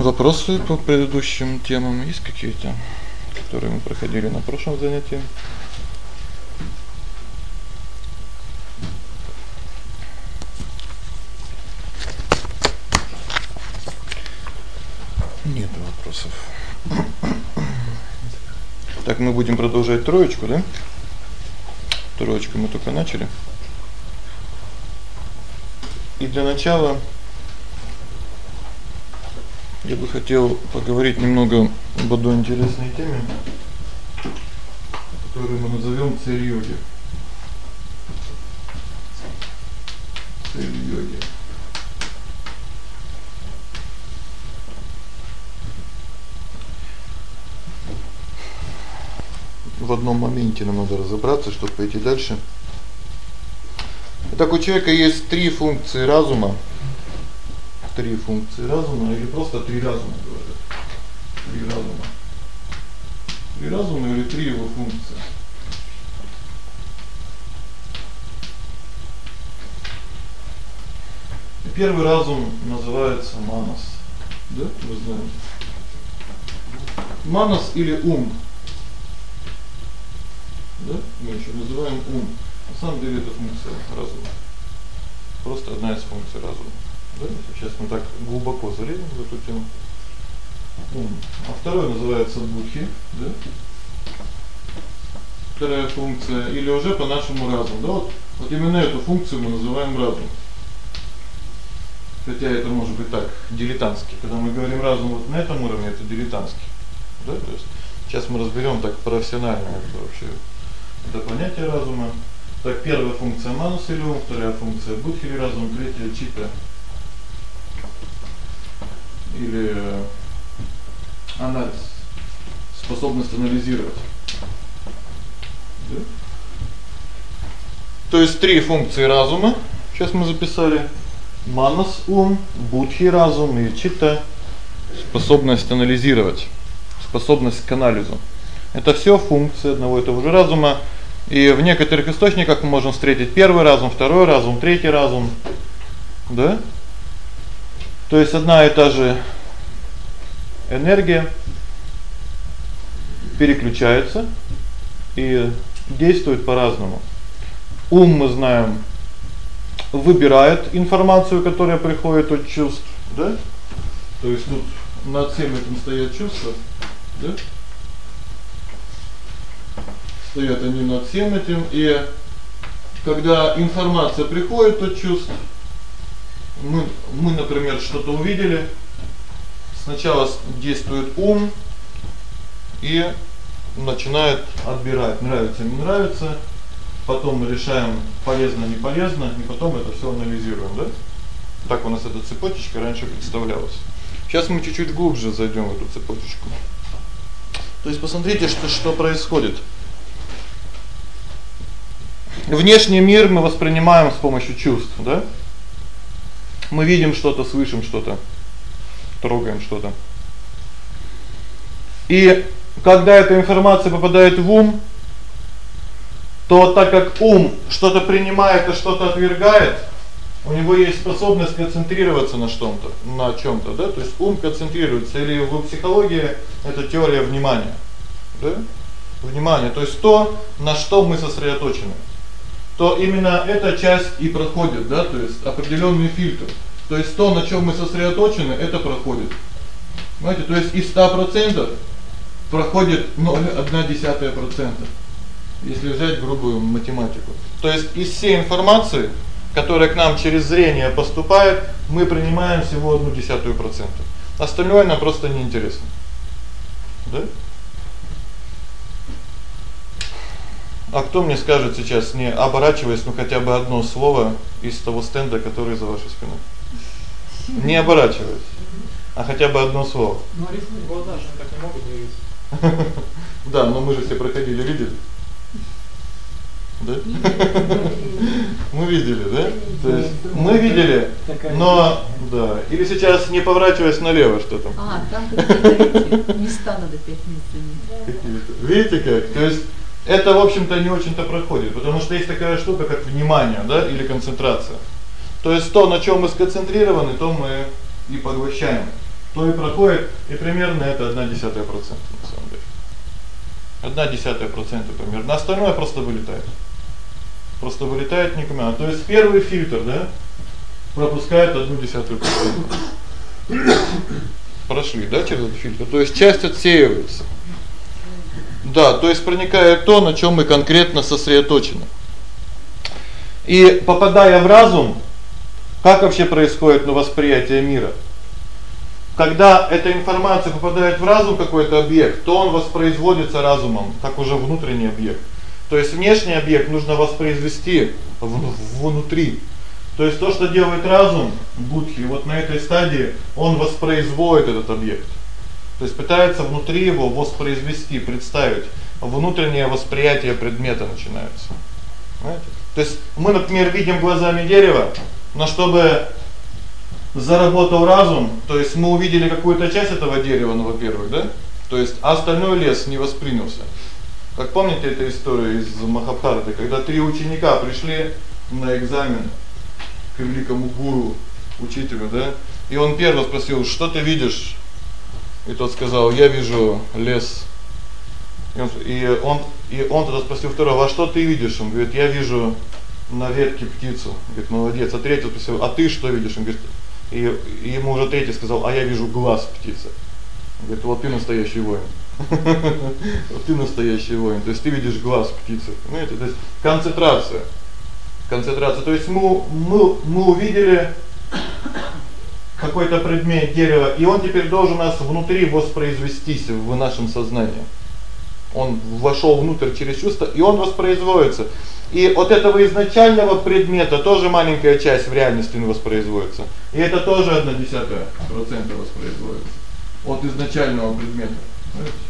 Вопросы по предыдущим темам есть какие-то, которые мы проходили на прошлом занятии? Нет вопросов. Так мы будем продолжать троечку, да? Троечку мы только начали. И для начала я бы хотел поговорить немного об одной интересной теме, которую мы назовём цель йоги. Цель йоги. В одном моменте нам надо разобраться, чтобы пойти дальше. Итак, у человека есть три функции разума три функции разума или просто три разума говорят. Три разума. Три разума или три его функции. И первый разум называется манас. Да? Вы знаете. Манас или ум. Да? Мы ещё называем ум. На самом деле это функция разума. Просто одна из функций разума. Да? Сейчас мы так глубоко залезем в эту тему. А второе называется будхи, да? Вторая функция или уже по нашему разуму, да? Вот, вот именно эту функцию мы называем разум. Хотя это может быть так дилетантски. Когда мы говорим разум вот на этом уровне, это дилетантски. Да? То есть сейчас мы разберём так профессионально это вообще это понятие разума. Так первая функция манус или ум, вторая функция будхи или разум, третья чита или анализ, способность анализировать. Да? То есть три функции разума. Сейчас мы записали: манас ум, будхи разум и чита способность анализировать, способность к анализу. Это всё функции одного и того же разума. И в некоторых источниках мы можем встретить первый разум, второй разум, третий разум. Да? То есть одна и та же энергия переключается и действует по-разному. Ум, мы знаем, выбирает информацию, которая приходит от чувств, да? То есть тут над всем этим стоят чувства, да? Стоят они над всем этим, и когда информация приходит от чувств, мы мы, например, что-то увидели, сначала действует ум и начинает отбирать, нравится, не нравится. Потом мы решаем, полезно, не полезно, и потом это всё анализируем, да? Так у нас эта цепочка раньше представлялась. Сейчас мы чуть-чуть глубже зайдём в эту цепочку. То есть посмотрите, что что происходит. Внешний мир мы воспринимаем с помощью чувств, да? Мы видим что-то, слышим что-то, трогаем что-то. И когда эта информация попадает в ум, то так как ум что-то принимает, а что-то отвергает, у него есть способность концентрироваться на что-то, на чём-то, да? То есть ум концентрируется или в психологии это теория внимания. Да? Внимание, то есть то, на что мы сосредоточены то именно эта часть и проходит, да, то есть определённый фильтр. То есть то, на чём мы сосредоточены, это проходит. Понимаете? То есть из 100% проходит 0,1%. Если взять грубую математику. То есть из всей информации, которая к нам через зрение поступает, мы принимаем всего 0,1%. Остальное нам просто не интересно. Да? А кто мне скажет сейчас, не оборачиваясь, ну хотя бы одно слово из того стенда, который за вашей спиной? Не оборачиваясь. А хотя бы одно слово. Ну, рисуют глаза, что так не могут двигаться. Да, но мы же все проходили, видели? Да? Мы видели, да? То есть мы видели, но да. Или сейчас не поворачиваясь налево, что там? А, там какие-то места надо 5 минут. Видите как? То есть это, в общем-то, не очень-то проходит, потому что есть такая штука, как внимание, да, или концентрация. То есть то, на чём мы сконцентрированы, то мы и поглощаем. то и проходит, и примерно это 1/10% на самом деле. 1/10% примерно. Остальное просто вылетает. Просто вылетает никуда. То есть первый фильтр, да, пропускает 1/10%. Прошли, да, через этот фильтр. То есть часть отсеивается. Да, то есть проникает то, на чём мы конкретно сосредоточены. И попадая в разум, как вообще происходит ну восприятие мира? Когда эта информация попадает в разум какой-то объект, то он воспроизводится разумом, как уже внутренний объект. То есть внешний объект нужно воспроизвести внутри. То есть то, что делает разум будхи, вот на этой стадии он воспроизводит этот объект. То есть пытается внутри его воспроизвести, представить. Внутреннее восприятие предмета начинается. Понимаете? То есть мы, например, видим глазами дерево, но чтобы заработал разум, то есть мы увидели какую-то часть этого дерева, ну, во-первых, да? То есть остальной лес не воспринялся. Как помните эту историю из Махабхараты, когда три ученика пришли на экзамен к великому гуру, учителю, да? И он первый спросил: "Что ты видишь?" И тот сказал: "Я вижу лес". И он и он, и он тогда спросил второго: "А что ты видишь?" Он говорит: "Я вижу на ветке птицу". Говорит: "Молодец". А третий спросил: "А ты что видишь?" Он говорит: и, и ему уже третий сказал: "А я вижу глаз птицы". Он говорит: "Вот ты настоящий воин". Вот ты настоящий воин. То есть ты видишь глаз птицы. Понимаете? То есть концентрация. Концентрация. То есть мы мы мы увидели какой-то предмет дерева, и он теперь должен нас внутри воспроизвестись в нашем сознании. Он вошёл внутрь через чувство, и он воспроизводится. И от этого изначального предмета тоже маленькая часть в реальности воспроизводится. И это тоже 1/10% воспроизводится от изначального предмета. Понимаете?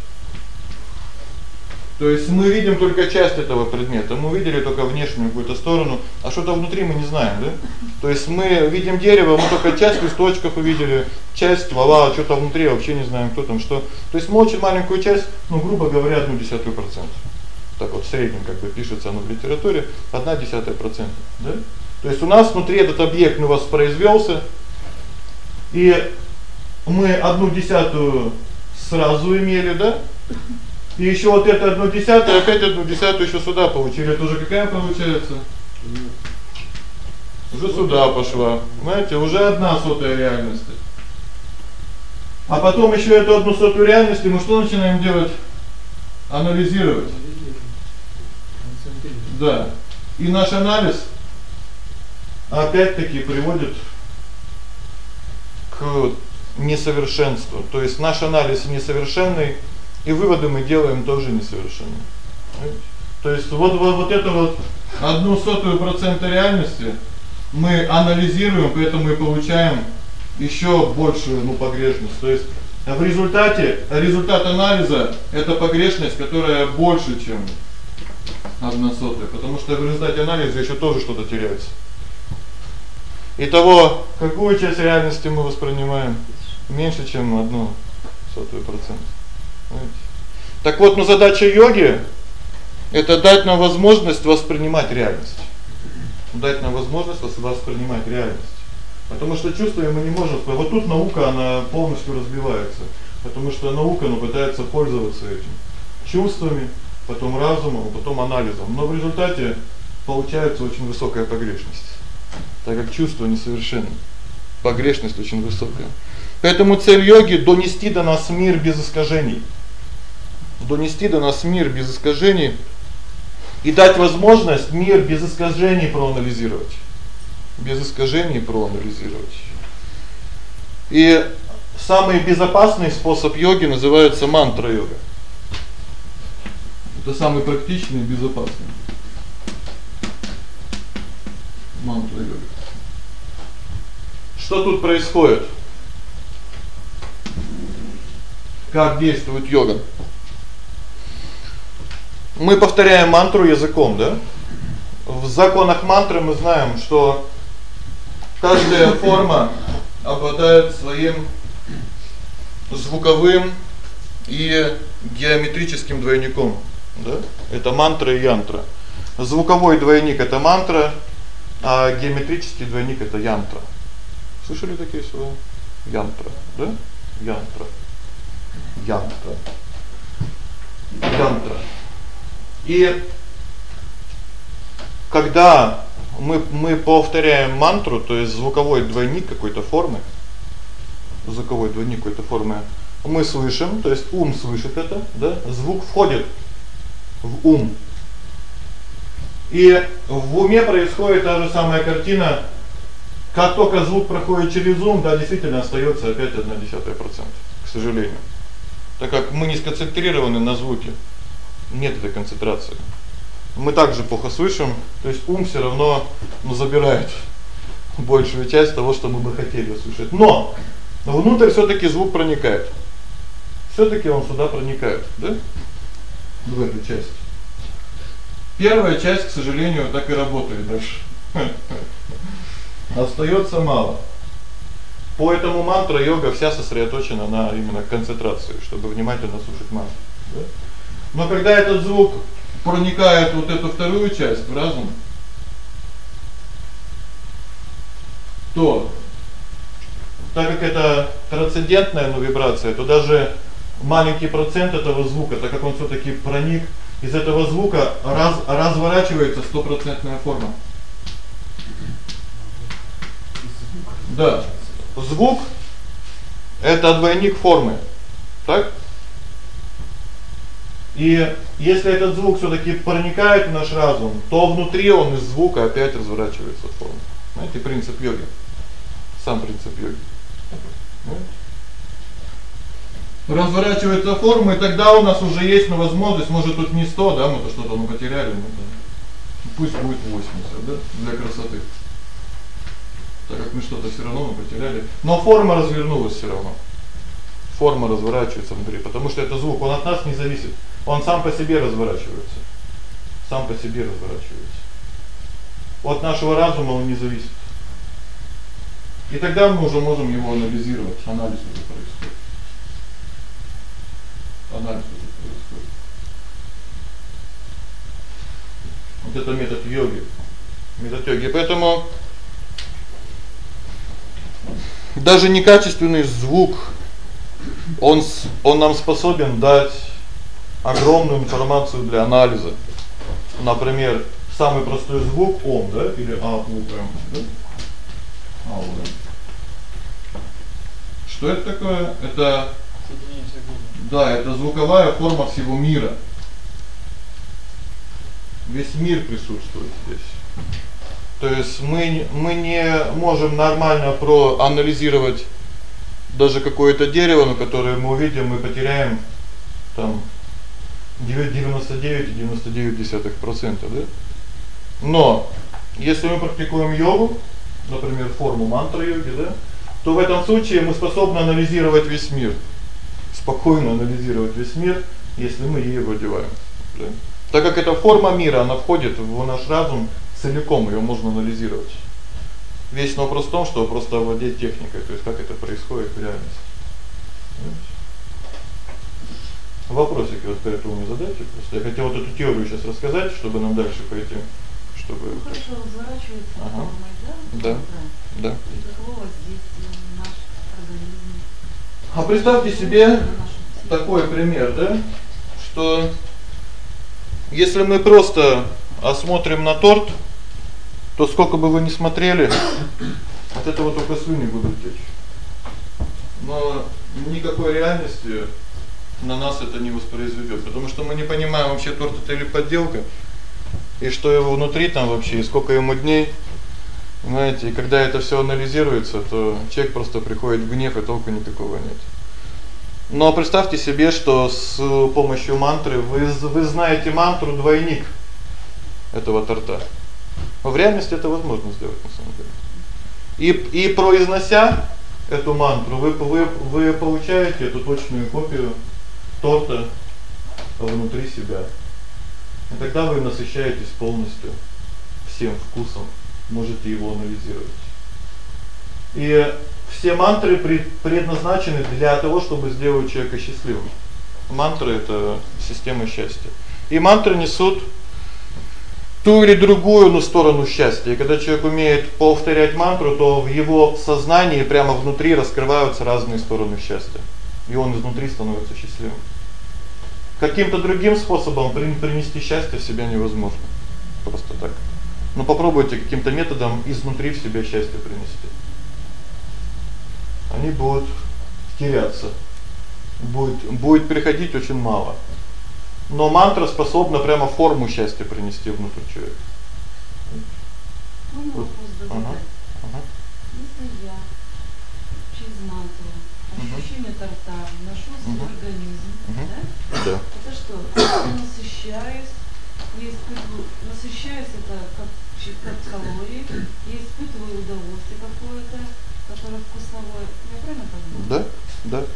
То есть мы видим только часть этого предмета. Мы видели только внешнюю какую-то сторону, а что-то внутри мы не знаем, да? То есть мы видим дерево, мы только часть листочков увидели, часть ствола, а что-то внутри вообще не знаем, кто там что. То есть мы очень маленькую часть, ну, грубо говоря, 0,1%. Так вот в среднем как бы пишется оно в литературе 0,1%, да? То есть у нас внутри этот объект ну воспроизвёлся, и мы 1/10 сразу имели, да? И ещё вот это 1/10, опять 1/10 ещё сюда получили. Это уже какая получается? Уже сюда пошла. Знаете, уже одна сотая реальности. А потом ещё эту одну сотую реальности мы что начинаем делать? Анализировать. Да. И наш анализ опять-таки приводит к несовершенству. То есть наш анализ несовершенный, и выводы мы делаем тоже несовершенные. То есть вот вот, вот это вот одну сотую процента реальности мы анализируем, поэтому и получаем ещё большую ну погрешность. То есть в результате результат анализа это погрешность, которая больше, чем 1 сотая, потому что в результате анализа ещё тоже что-то теряется. Итого, какую часть реальности мы воспринимаем? Меньше, чем 1 сотую процента. Так вот, ну задача йоги это дать нам возможность воспринимать реальность. Дать нам возможность воспринимать реальность. Потому что чувствами мы не можем. Вот тут наука она полностью разбивается, потому что наука ну пытается пользоваться этим чувствами, потом разумом, потом анализом. Но в результате получается очень высокая погрешность. Так как чувство несовершенно. Погрешность очень высокая. Поэтому цель йоги донести до нас мир без искажений донести до нас мир без искажений и дать возможность мир без искажений проанализировать. Без искажений проанализировать. И самый безопасный способ йоги называется мантра-йога. Это самый практичный и безопасный. Мантра-йога. Что тут происходит? Как действует йога? Мы повторяем мантру языком, да? В законах мантры мы знаем, что каждая форма обладает своим звуковым и геометрическим двойником, да? Это мантра и янтра. Звуковой двойник это мантра, а геометрический двойник это янтра. Слышали такие слова? Янтра, да? янтра. Янтра. Янтра. И когда мы мы повторяем мантру, то есть звуковой двойник какой-то формы, звуковой двойник какой-то формы, мы слышим, то есть ум слышит это, да? Звук входит в ум. И в уме происходит та же самая картина. Как только звук проходит через ум, да, действительно остаётся опять 0,1%, к сожалению. Так как мы не сконцентрированы на звуке. Нет этой концентрации. Мы также плохо слышим, то есть ум всё равно ну забирает большую часть того, что мы бы хотели услышать. Но внутрь всё-таки звук проникает. Всё-таки он сюда проникает, да? В эту часть. Первая часть, к сожалению, так и работает дальше. Остаётся мало. Поэтому мантра йога вся сосредоточена на именно концентрации, чтобы внимательно слушать мантру, да? Но когда этот звук проникает вот эту вторую часть в разум, то так как это трансцендентная ну вибрация, то даже маленький процент этого звука, так как он всё-таки проник из этого звука раз разворачивается стопроцентная форма. Да. Звук это двойник формы. Так? И если этот звук всё-таки проникает в наш разум, то внутри он из звука опять разворачивается в форму. Знаете, принцип йоги. Сам принцип йоги. Разворачивается форма, и тогда у нас уже есть ну возможность, может тут не 100, да, мы то что-то ну потеряли, ну там, пусть будет 80, да, для красоты. Так как мы что-то всё равно мы потеряли, но форма развернулась всё равно. Форма разворачивается внутри, потому что это звук, он от нас не зависит. Он сам по себе разворачивается. Сам по себе разворачивается. От нашего разума он не зависит. И тогда мы уже можем его анализировать, анализ уже происходит анализ происходит. Вот это метод йоги. Метод йоги. Поэтому даже некачественный звук он он нам способен дать огромную информацию для анализа. Например, самый простой звук ом, да, или а у м, да? А у м. Что это такое? Это да, это звуковая форма всего мира. Весь мир присутствует здесь. То есть мы мы не можем нормально проанализировать даже какое-то дерево, на которое мы увидим, мы потеряем там 99,99%, да? Но если мы практикуем йогу, например, форму мантры йоги, да, то в этом случае мы способны анализировать весь мир спокойно анализировать весь мир, если мы её владеем. Да? Так как это форма мира, она входит в наш разум целиком, её можно анализировать. Весь вопрос в том, что просто овладеть техникой, то есть как это происходит в реальности. Вопросики вот по этому не задайте, просто я хотел вот эту теорию сейчас рассказать, чтобы нам дальше пойти, чтобы ну, хорошо разворачивается ага. да? Да. Да. Наш организм а представьте себе такой пример, да? Что если мы просто осмотрим на торт, то сколько бы вы ни смотрели, от этого только слюни будут течь. Но никакой реальности на нас это не воспроизведёт, потому что мы не понимаем вообще торт это или подделка, и что его внутри там вообще, и сколько ему дней. Знаете, и когда это всё анализируется, то человек просто приходит в гнев, и толку никакого нет. Но представьте себе, что с помощью мантры вы вы знаете мантру двойник этого торта. В реальности это возможно сделать на самом деле. И и произнося эту мантру, вы вы вы получаете эту точную копию торта внутри себя. И тогда вы насыщаетесь полностью всем вкусом можете его анализировать. И все мантры предназначены для того, чтобы сделать человека счастливым. Мантры это система счастья. И мантры несут ту или другую, ну, сторону счастья. И когда человек умеет повторять мантру, то в его сознании прямо внутри раскрываются разные стороны счастья. И он изнутри становится счастливым. Каким-то другим способом принести счастье в себя невозможно. Просто так. Но попробуйте каким-то методом изнутри в себя счастье принести. Они будут теряться. Будет будет приходить очень мало. Но мантра способна прямо форму счастья принести внутрь человека. Задать? Ага. Ага. Если я через мантру ощущение торта вношу в свой Мгм. организм, Мгм. да? Да. Это что? Я насыщаюсь, я испытываю, насыщаюсь это как, как калории, я испытываю удовольствие какое-то, которое вкусовое. Я правильно понимаю? Да? Да.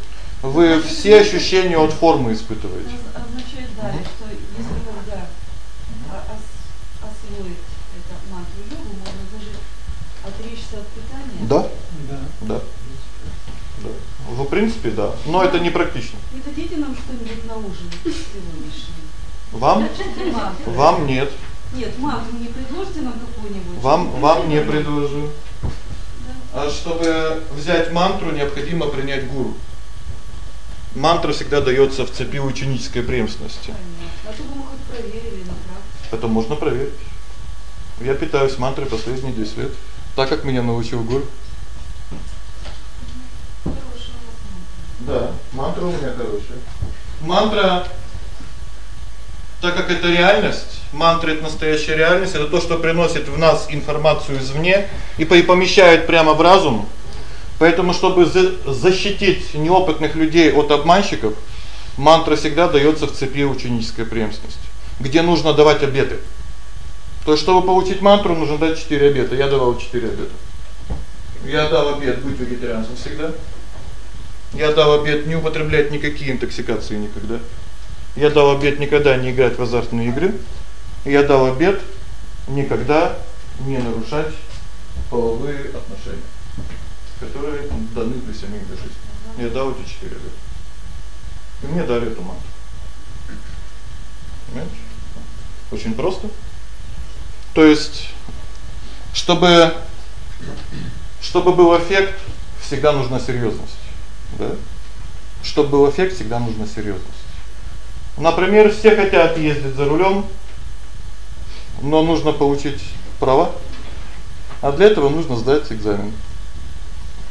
Вы все ощущения от формы испытываете. Это означает далее, Мгм. что если когда освоить это мантру йогу, можно даже отречься от питания. Да? Да. Да. Да. В принципе, да. Но это не практично. Не дадите нам что-нибудь на ужин сегодняшний? Вам? Вам нет. Нет, мантру не предложите нам какую-нибудь? Вам вам не предложу. А чтобы взять мантру, необходимо принять гуру. Мантра всегда даётся в цепи ученической преемственности. Понятно. А то бы мы хоть проверили на практике. Это можно проверить. Я питаюсь мантрой последние 10 лет, так как меня научил гуру. Хорошая у вас мантра. Да, мантра у меня хорошая. Мантра так как это реальность, мантра это настоящая реальность, это то, что приносит в нас информацию извне и по- и помещает прямо в разум. Поэтому чтобы за- защитить неопытных людей от обманщиков, мантра всегда даётся в цепи ученической преемственности, где нужно давать обеты. То есть чтобы получить мантру, нужно дать 4 обета. Я давал 4 обета. Я дал обет быть вегетарианцем всегда. Я дал обет не употреблять никакие интоксикации никогда. Я дал обет никогда не играть в азартные игры. Я дал обет никогда не нарушать половые отношения, которые даны при семейной жизни. Я дал эти четыре обета. И мне дали эту мантру. Понимаете? Очень просто. То есть чтобы чтобы был эффект, всегда нужна серьёзность, да? Чтобы был эффект, всегда нужна серьёзность. Например, все хотят ездить за рулём, но нужно получить права. А для этого нужно сдать экзамен.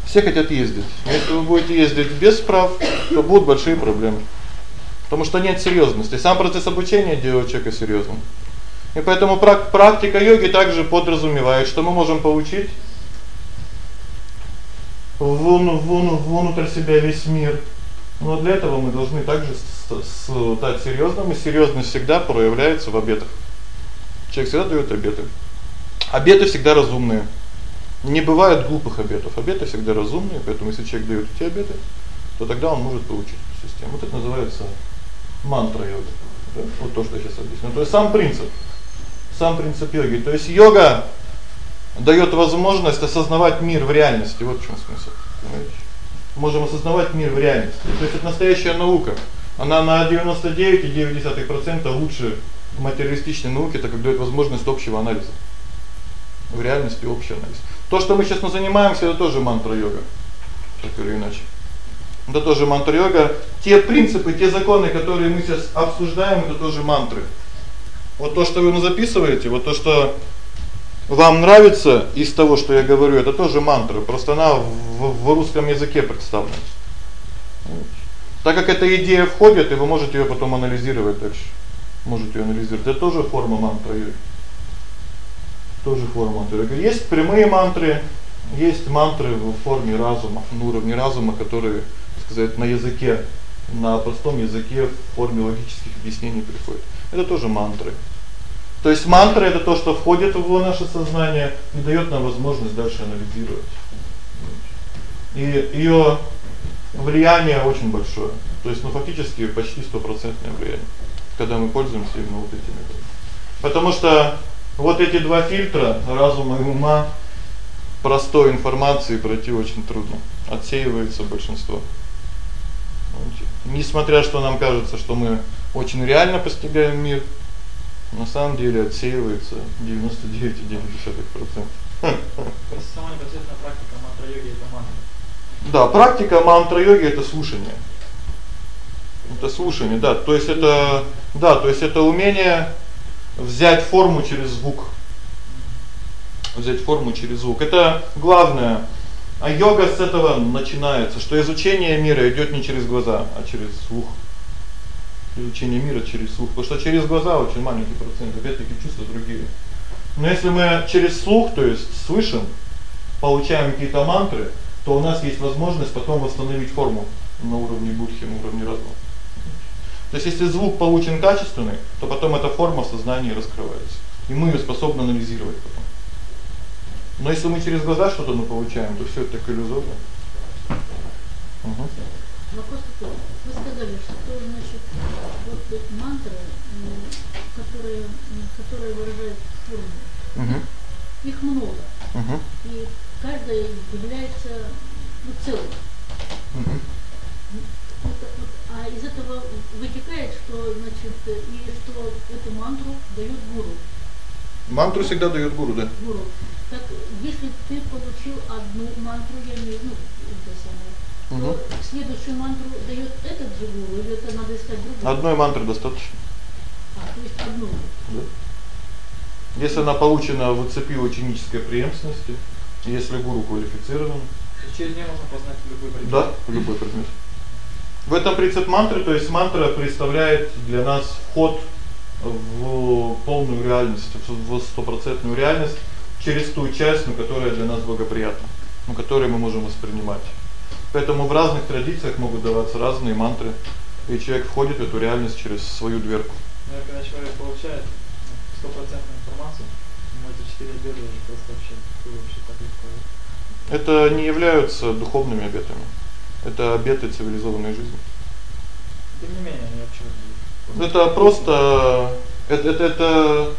Все хотят ездить. Но если вы будете ездить без прав, то будут большие проблемы. Потому что нет серьёзности. Сам процесс обучения делает человека серьёзным. И поэтому прак практика йоги также подразумевает, что мы можем получить вон вон внутрь себя весь мир. Но для этого мы должны также стать серьёзным, и серьёзность всегда проявляется в обетах. Человек всегда даёт обеты. Обеты всегда разумные. Не бывает глупых обетов. Обеты всегда разумные, поэтому если человек даёт эти обеты, то тогда он может получить систему. Вот это называется мантра йоги. Да? Вот то, что я сейчас объясню. То есть сам принцип. Сам принцип йоги. То есть йога даёт возможность осознавать мир в реальности. Вот в чём смысл. Можем осознавать мир в реальности. То есть это настоящая наука. Она на 99,9% лучше материалистичной науки, так как даёт возможность общего анализа. В реальности общий анализ. То, что мы сейчас мы занимаемся, это тоже мантра йога. Так или иначе. Это тоже мантра йога. Те принципы, те законы, которые мы сейчас обсуждаем, это тоже мантры. Вот то, что вы записываете, вот то, что вам нравится из того, что я говорю, это тоже мантра, просто она в, в русском языке представлена. Так как эта идея входит, и вы можете её потом анализировать дальше. Можете её анализировать. Это тоже форма мантры. Тоже форма мантры. Есть прямые мантры, есть мантры в форме разума, на уровне разума, которые, так сказать, на языке, на простом языке в форме логических объяснений приходят. Это тоже мантры. То есть мантра это то, что входит в наше сознание и даёт нам возможность дальше анализировать. И её влияние очень большое. То есть, ну фактически почти стопроцентное влияние, когда мы пользуемся именно вот этими. Потому что вот эти два фильтра разума и ума простой информации пройти очень трудно. Отсеивается большинство. Несмотря что нам кажется, что мы очень реально постигаем мир, на самом деле отсеивается 99,9%. То есть сама непосредственно практика мантра-йоги это мантра. Да, практика мантра-йоги это слушание. Это слушание, да. То есть это да, то есть это умение взять форму через звук. Взять форму через звук. Это главное. А йога с этого начинается, что изучение мира идёт не через глаза, а через слух. Изучение мира через слух, потому что через глаза очень маленький процент, опять-таки чувства другие. Но если мы через слух, то есть слышим, получаем какие-то мантры, то у нас есть возможность потом восстановить форму на уровне будхи, на уровне разума. То есть если звук получен качественный, то потом эта форма в сознании раскрывается. И мы её способны анализировать потом. Но если мы через глаза что-то ну получаем, то всё это так иллюзорно. Угу. Вопрос такой. Вы сказали, что значит вот мантры, которые которые выражают форму. Угу. Их много. Угу. И каждая является ну, целым. Угу. А из этого вытекает, что значит и что эту мантру дают гуру. Мантру всегда даёт гуру, да. Гуру. Так если ты получил одну мантру, я имею ну, это самое, угу. следующую мантру дает этот же гуру, или это надо искать другую? Одной мантры достаточно. А, то есть одну. Да. Если она получена в цепи ученической преемственности, если гуру квалифицирован, через неё можно познать любой предмет. Да, любой предмет. В этом принцип мантры, то есть мантра представляет для нас вход в полную реальность, в стопроцентную реальность через ту часть, ну, которая для нас благоприятна, ну, которую мы можем воспринимать. Поэтому в разных традициях могут даваться разные мантры, и человек входит в эту реальность через свою дверку. Ну, когда человек получает стопроцентную информацию, ему эти четыре обета уже просто вообще, вообще так легко. Это не являются духовными обетами. Это обеты цивилизованной жизни. Тем не менее, они вообще Это просто это это это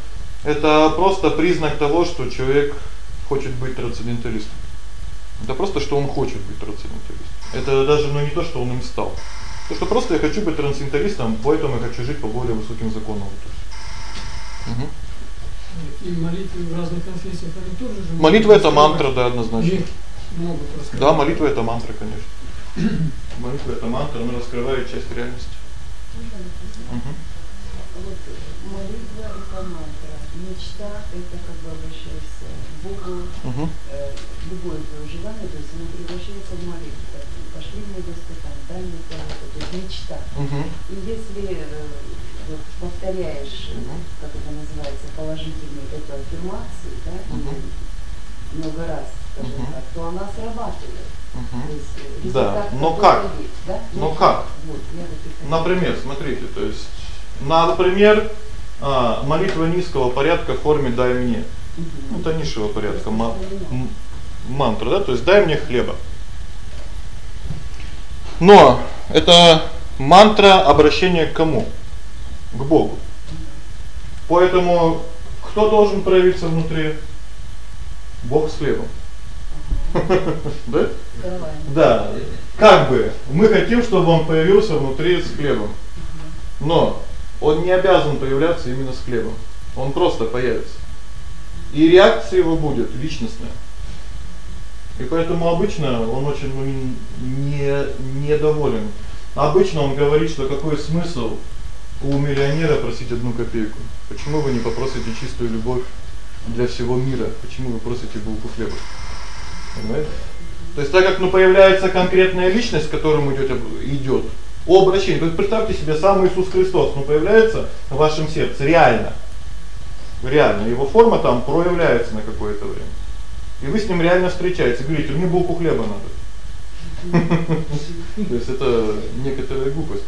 это просто признак того, что человек хочет быть трансценденталистом. Это просто что он хочет быть трансценденталистом. Это даже ну не то, что он им стал. То что просто я хочу быть трансценденталистом, поэтому я хочу жить по более высоким законам. Угу. И молитвы в разных конфессиях они тоже же Молитва это мантра, да, однозначно. Много Да, молитва это мантра, конечно. молитва это мантра, она раскрывает часть реальности. Угу. Вот молитва это мантра, мечта это как бы обращаясь к Богу, угу. э, любое твое желание, то есть оно превращается в молитву. Пошли мне Господь, там, дай мне то, то есть мечта. Угу. И если э, вот повторяешь, угу. как это называется, положительную эту аффирмацию, да, угу. много раз, скажем угу. так, то она срабатывает. Угу. есть, да, но как? Есть, да? Но как? Вот, вот Например, смотрите, то есть, на, например, а, молитва низкого порядка в форме дай мне. Ну, это низшего порядка, ма мантра, да, то есть дай мне хлеба. Но это мантра обращения к кому? к Богу. Поэтому кто должен проявиться внутри? Бог с хлебом. Да? Да. Как бы мы хотим, чтобы он появился внутри с хлебом. Но он не обязан появляться именно с хлебом. Он просто появится. И реакция его будет личностная. И поэтому обычно он очень не недоволен. Обычно он говорит, что какой смысл у миллионера просить одну копейку? Почему вы не попросите чистую любовь для всего мира? Почему вы просите булку хлеба? Понимаете? То есть так как ну появляется конкретная личность, к которому идёт идёт о обращении. То есть представьте себе сам Иисус Христос, ну появляется в вашем сердце реально. Реально его форма там проявляется на какое-то время. И вы с ним реально встречаетесь, говорите: "Мне булку хлеба надо". То есть это некоторая глупость.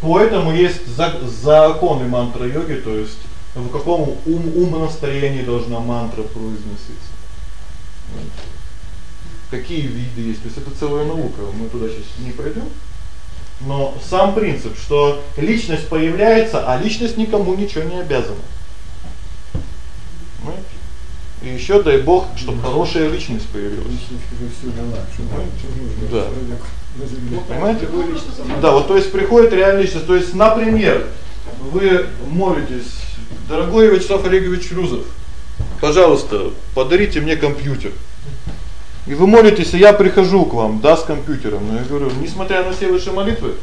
Поэтому есть законы мантра-йоги, то есть в каком ум умонастроении должна мантра произноситься. Какие виды есть? То есть это целая наука. Мы туда сейчас не пойдём. Но сам принцип, что личность появляется, а личность никому ничего не обязана. Понимаете? И ещё дай Бог, чтобы хорошая личность появилась. Да. Понимаете? Да, вот то есть приходит реальная личность, то есть, например, вы молитесь Дорогой Вячеслав Олегович Рузов, пожалуйста, подарите мне компьютер. И вы молитесь, и я прихожу к вам, да, с компьютером. Но я говорю, несмотря на все ваши молитвы,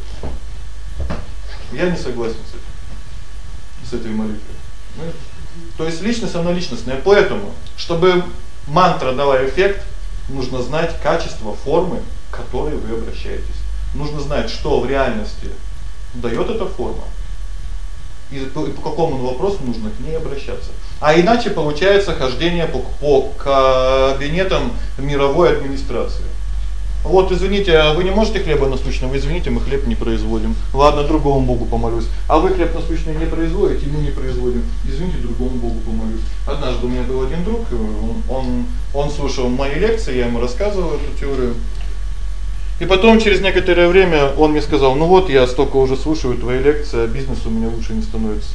я не согласен с этим. С этой молитвой. То есть личность она личностная, поэтому, чтобы мантра дала эффект, нужно знать качество формы, к которой вы обращаетесь. Нужно знать, что в реальности даёт эта форма. И по, по какому вопросу нужно к ней обращаться. А иначе получается хождение по по кабинетам мировой администрации. Вот, извините, а вы не можете хлеба насущного? Извините, мы хлеб не производим. Ладно, другому богу помолюсь. А вы хлеб насущный не производите, мы не производим. Извините, другому богу помолюсь. Однажды у меня был один друг, он он он слушал мои лекции, я ему рассказывал эту теорию. И потом через некоторое время он мне сказал: "Ну вот, я столько уже слушаю твои лекции, а бизнес у меня лучше не становится".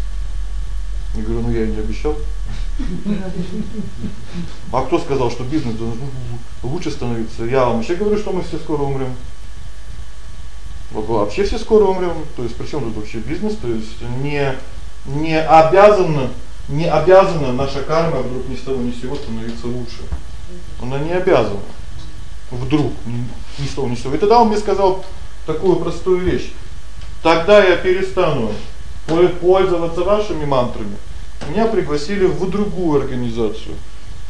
Я говорю: "Ну я и не обещал". А кто сказал, что бизнес должен лучше становиться? Я вам вообще говорю, что мы все скоро умрём. Вообще все скоро умрём. То есть причём тут вообще бизнес, то есть не не обязан не обязана наша карма вдруг ни с того ни с сего становиться лучше. Она не обязана. Вдруг ни того ни сего. И тогда он мне сказал такую простую вещь. Тогда я перестану пользоваться вашими мантрами меня пригласили в другую организацию,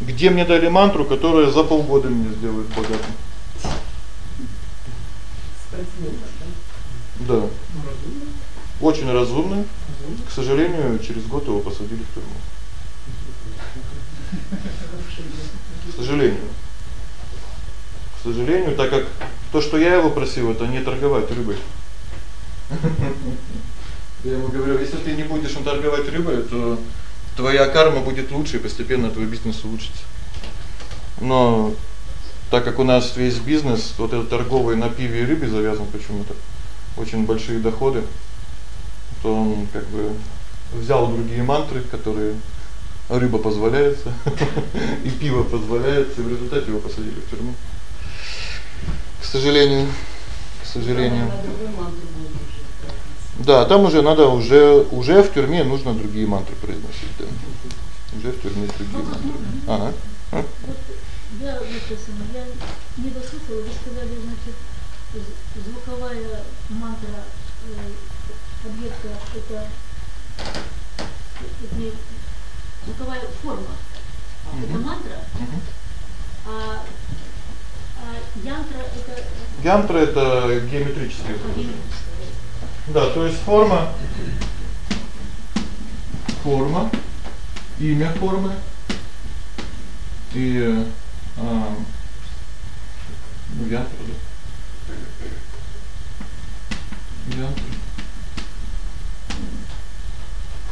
где мне дали мантру, которая за полгода меня сделает богатым. Да. Очень разумный. К сожалению, через год его посадили в тюрьму. К сожалению. К сожалению, так как то, что я его просил, это не торговать рыбой. Я ему говорю: "Если ты не будешь торговать рыбой, то твоя карма будет лучше, и постепенно твой бизнес улучшится". Но так как у нас весь бизнес вот этот торговый на пиве и рыбе завязан почему-то, очень большие доходы, то он как бы взял другие мантры, которые рыба позволяется, и пиво позволяется, и в результате его посадили в тюрьму. К сожалению, к сожалению. Да, там уже надо уже уже в тюрьме нужно другие мантры произносить, да. Уже в тюрьме другие мантры. Ага. Вот я выписана, я не дослушала, вы сказали, значит, звуковая мантра э, объекта это это звуковая форма. Это мантра. А а янтра это Янтра это геометрическая форма. Да, то есть форма. Форма, имя формы. И а ну я да. Я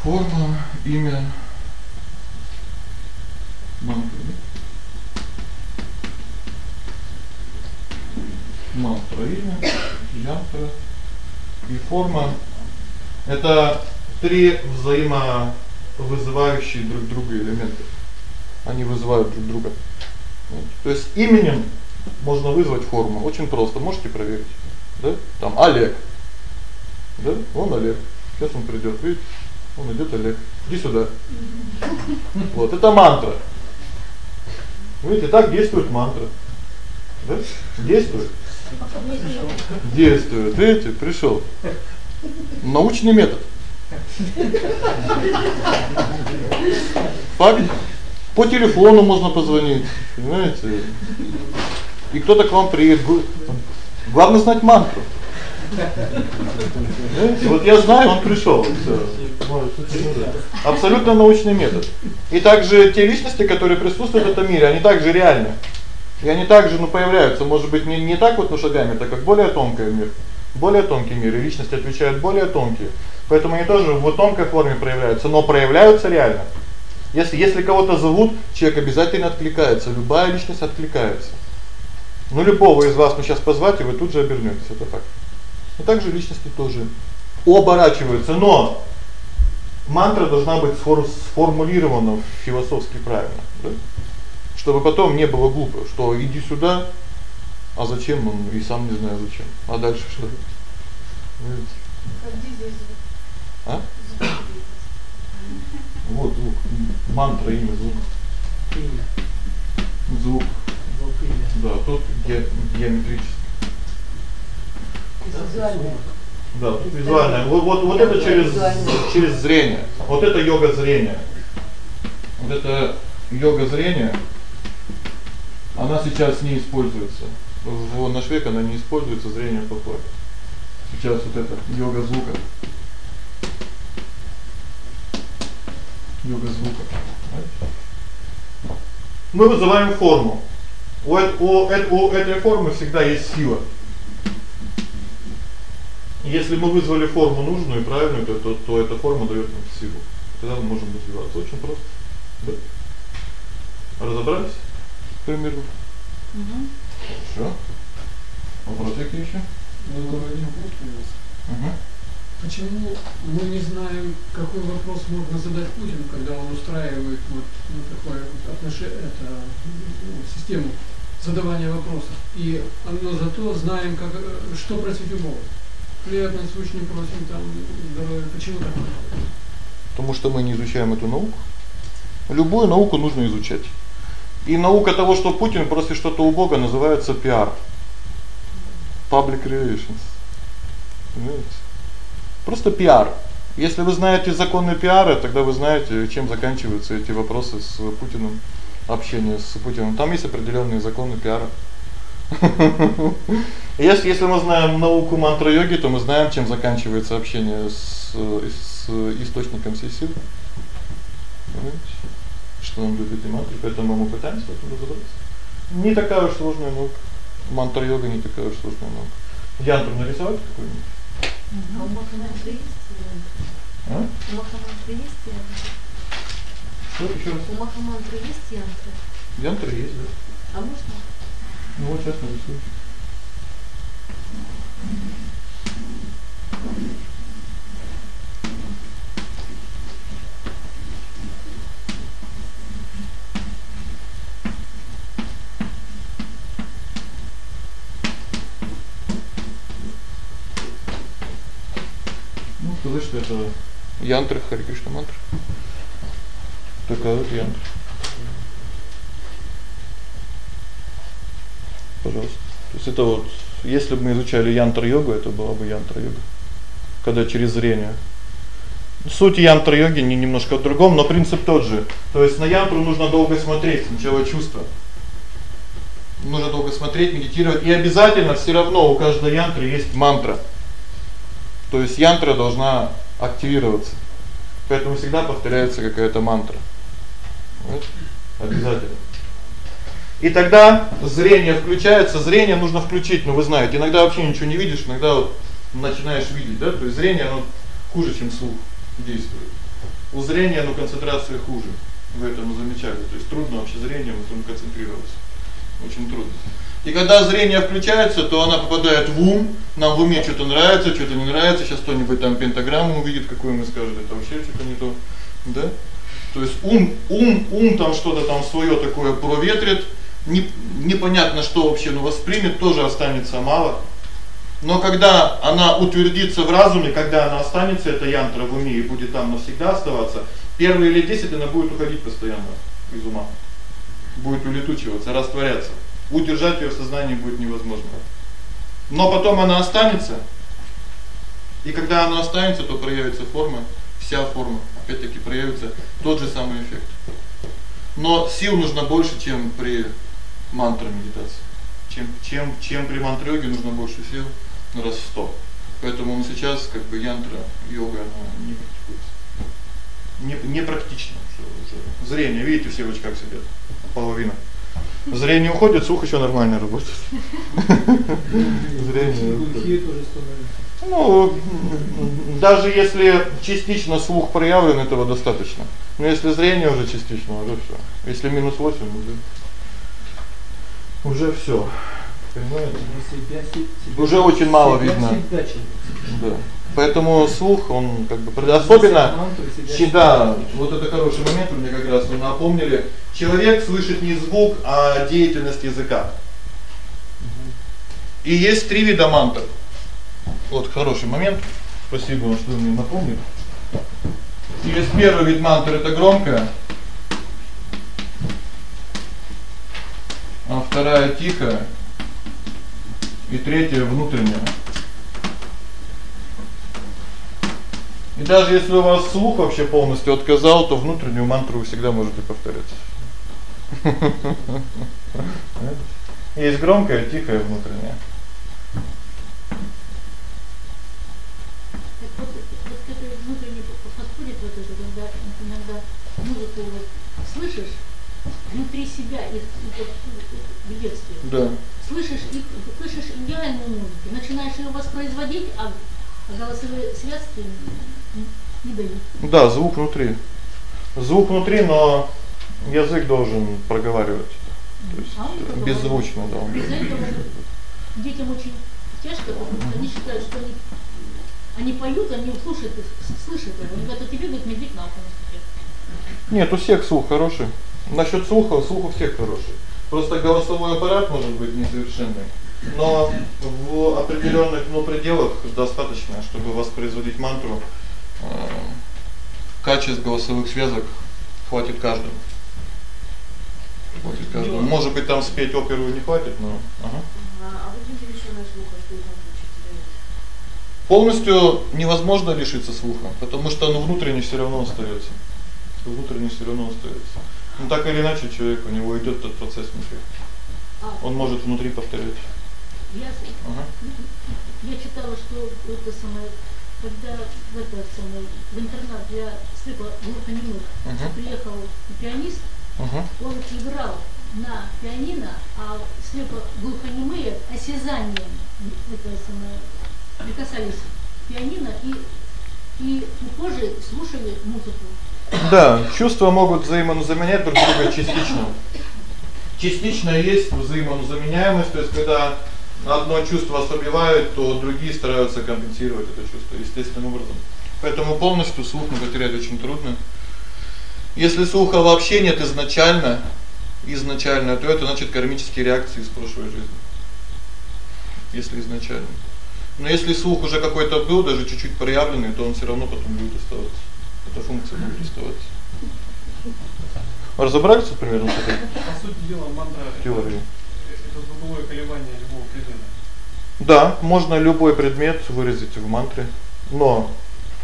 форма, имя мантра. Мантра имя, янтра и форма это три взаимовызывающие друг друга элементы. Они вызывают друг друга. То есть именем можно вызвать форму, очень просто, можете проверить. Да? Там Олег. Да? Он Олег. Сейчас он придёт, видите? Он идёт Олег. Иди сюда. Вот это мантра. Видите, так действует мантра. Да? Действует. Действует. Видите, пришёл. Научный метод. Факт. По телефону можно позвонить, понимаете? И кто-то к вам приедет. Главное знать мантру. Вот я знаю, он пришёл. Абсолютно научный метод. И также те личности, которые присутствуют в этом мире, они также реальны. И они также, ну, появляются, может быть, не не так вот, ну, шагами, так как более тонкий мир. Более тонкий мир, и личности отвечают более тонкие. Поэтому они тоже в тонкой форме проявляются, но проявляются реально. Если если кого-то зовут, человек обязательно откликается, любая личность откликается. Ну любого из вас мы сейчас позвать, и вы тут же обернётесь, это факт. И также личности тоже оборачиваются, но мантра должна быть сформулирована философски правильно, да? Чтобы потом не было глупо, что иди сюда, а зачем он и сам не знаю зачем. А дальше что? Как здесь А? Вот. Мантра имя звук. Имя. Звук. Звук имя. Да, тут ге геометрический. Визуально. Да, тут визуальное. Вот вот вот это через через зрение. Вот это йога зрения. Вот это йога зрения. Она сейчас не используется. В наш век она не используется, зрение плохое. Сейчас вот это йога звука. Йога звука. Мы вызываем форму. У, у, у этой формы всегда есть сила. Если мы вызвали форму нужную и правильную, то то, то эта форма даёт нам силу. Тогда мы можем развиваться очень просто. Да? Разобрались? Примерно. Угу. Хорошо. Вопросы какие ещё? Ну, вопрос у нас. Угу. Почему мы не знаем, какой вопрос можно задать Путину, когда он устраивает вот ну, такое вот отношение, это ну, систему задавания вопросов. И но зато знаем, как что просить у Бога. Приятно случай не просим там здоровья. Почему так? Потому что мы не изучаем эту науку. Любую науку нужно изучать. И наука того, что Путин просит что-то у Бога, называется пиар. Public relations. Понимаете? Просто пиар. Если вы знаете законы пиара, тогда вы знаете, чем заканчиваются эти вопросы с Путиным, общение с Путиным. Там есть определённые законы пиара. Если если мы знаем науку мантра-йоги, то мы знаем, чем заканчивается общение с с источником всей силы. Понимаете? Что он любит и мантры, поэтому мы пытаемся в этом разобраться. Не такая уж сложная наука. Мантра-йога не такая уж сложная наука. Янтру нарисовать какой-нибудь? А у Махамантры есть? А? У Махамантры есть янтры? Что ещё раз? У Махамантры есть янтры? Янтры есть, да. А можно? Ну вот сейчас нарисую. Сказать, что это янтра Хари Кришна мантра. Такая вот янтра. Пожалуйста. То есть это вот если бы мы изучали янтра-йогу, это была бы янтра-йога. Когда через зрение. Суть янтра-йоги не немножко в другом, но принцип тот же. То есть на янтру нужно долго смотреть, сначала чувство. Нужно долго смотреть, медитировать, и обязательно всё равно у каждой янтры есть мантра. То есть янтра должна активироваться. Поэтому всегда повторяется какая-то мантра. Вот. Обязательно. И тогда зрение включается, зрение нужно включить, ну вы знаете, иногда вообще ничего не видишь, иногда вот начинаешь видеть, да? То есть зрение оно хуже, чем слух действует. У зрения оно концентрация хуже. Вы это ну замечали. То есть трудно вообще зрением на том концентрироваться. Очень трудно. И когда зрение включается, то она попадает в ум, нам в уме что-то нравится, что-то не нравится, сейчас кто-нибудь там пентаграмму увидит, какую мы скажет, это вообще что-то не то, да? То есть ум, ум, ум там что-то там своё такое проветрит, не непонятно, что вообще, ну воспримет, тоже останется мало. Но когда она утвердится в разуме, когда она останется эта янтра в уме и будет там навсегда оставаться, первые лет 10 она будет уходить постоянно из ума. Будет улетучиваться, растворяться. Удержать её в сознании будет невозможно. Но потом она останется. И когда она останется, то проявится форма, вся форма. Опять-таки проявится тот же самый эффект. Но сил нужно больше, чем при мантра медитации. Чем чем чем при мантра-йоге нужно больше сил на раз в 100. Поэтому мы сейчас как бы янтра йога она не практикуется. Не не практично, что уже зрение, видите, все в очках сидят. Половина. Зрение уходит, слух ещё нормально работает. Зрение. Ну, даже если частично слух проявлен, этого достаточно. Но если зрение уже частично, уже всё. Если минус 8, уже уже всё. Понимаете? Уже очень мало видно. Да. Поэтому слух, он как бы пред... особенно всегда вот это хороший момент, мне как раз вы напомнили. Человек слышит не звук, а деятельность языка. И есть три вида мантр. Вот хороший момент. Спасибо что вы мне напомнили. И есть первый вид мантр это громкая. А вторая тихая. И третья внутренняя. И даже если у вас слух вообще полностью отказал, то внутреннюю мантру вы всегда можете повторять. Есть громкая, тихая, внутренняя. Так вот, вот к этой внутренней подходит вот это, когда иногда музыку вот слышишь внутри себя и, и вот в детстве. Да. Слышишь и слышишь идеальную музыку, начинаешь ее воспроизводить, а, а голосовые связки не, дают. Да, звук внутри. Звук внутри, но язык должен проговаривать. То есть А беззвучно, да. он детям очень тяжко, потому что они считают, что они, они поют, они слушают, слышат это. Они говорят, а тебе, говорит, медведь на ухо наступил. Нет, у всех слух хороший. Насчёт слуха, слух у всех хороший. Просто голосовой аппарат может быть несовершенный. Но в определённых, ну, пределах достаточно, чтобы воспроизводить мантру. Э качеств голосовых связок хватит каждому. Хватит каждому. Может быть, там спеть оперу не хватит, но ага. А вот люди лишённые слуха, что отучить теряют? Полностью невозможно лишиться слуха, потому что оно внутренне всё равно остаётся. Внутренне всё равно остаётся. Ну так или иначе человек, у него идёт этот процесс внутри. А Он может внутри повторять. я, Ага. я читала, что это самое, когда в это самое, в интернат для слепоглухонемых Мгм. приехал пианист, Ага. он играл на пианино, а слепоглухонемые осязанием это самое, прикасались к пианино и и позже слушали музыку. Да, чувства могут взаимозаменять друг друга частично. Частично есть взаимозаменяемость, то есть когда одно чувство ослабевает, то другие стараются компенсировать это чувство естественным образом. Поэтому полностью слух потерять очень трудно. Если слуха вообще нет изначально, изначально, то это значит кармические реакции из прошлой жизни. Если изначально. Но если слух уже какой-то был, даже чуть-чуть проявленный, то он всё равно потом будет оставаться. Эта функция будет оставаться. Разобрались примерно с этой По сути дела, мантра это, звуковое колебание любого предмета. Да, можно любой предмет выразить в мантре, но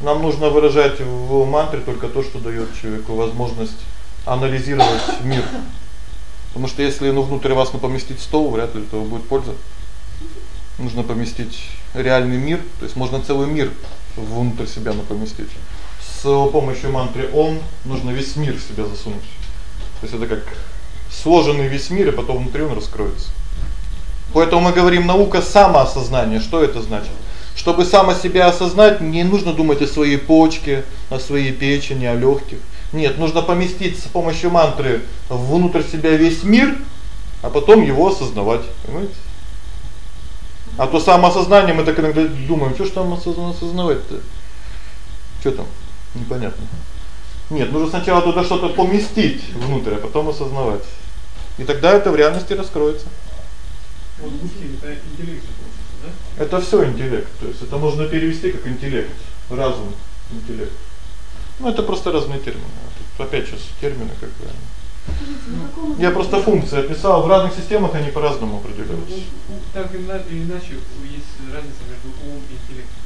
нам нужно выражать в мантре только то, что даёт человеку возможность анализировать мир. Потому что если ну внутрь вас ну поместить стол, вряд ли этого будет польза. Нужно поместить реальный мир, то есть можно целый мир внутрь себя ну поместить. С помощью мантры Ом нужно весь мир в себя засунуть. То есть это как сложенный весь мир, и потом внутри он раскроется. Поэтому мы говорим наука самоосознания. Что это значит? Чтобы само себя осознать, не нужно думать о своей почке, о своей печени, о лёгких. Нет, нужно поместить с помощью мантры внутрь себя весь мир, а потом его осознавать, понимаете? А то самоосознание мы так иногда думаем, что ж там осозна- осознавать-то? Что там? Непонятно. Нет, нужно сначала туда что-то поместить внутрь, а потом осознавать. И тогда это в реальности раскроется. Вот это интеллект да? Это всё интеллект, то есть это можно перевести как интеллект, разум, интеллект. Ну это просто разные термины. А Тут опять сейчас термины как бы. Скажите, на каком Я просто функции описал, в разных системах они по-разному определяются. Так или иначе или иначе есть разница между умом и интеллектом.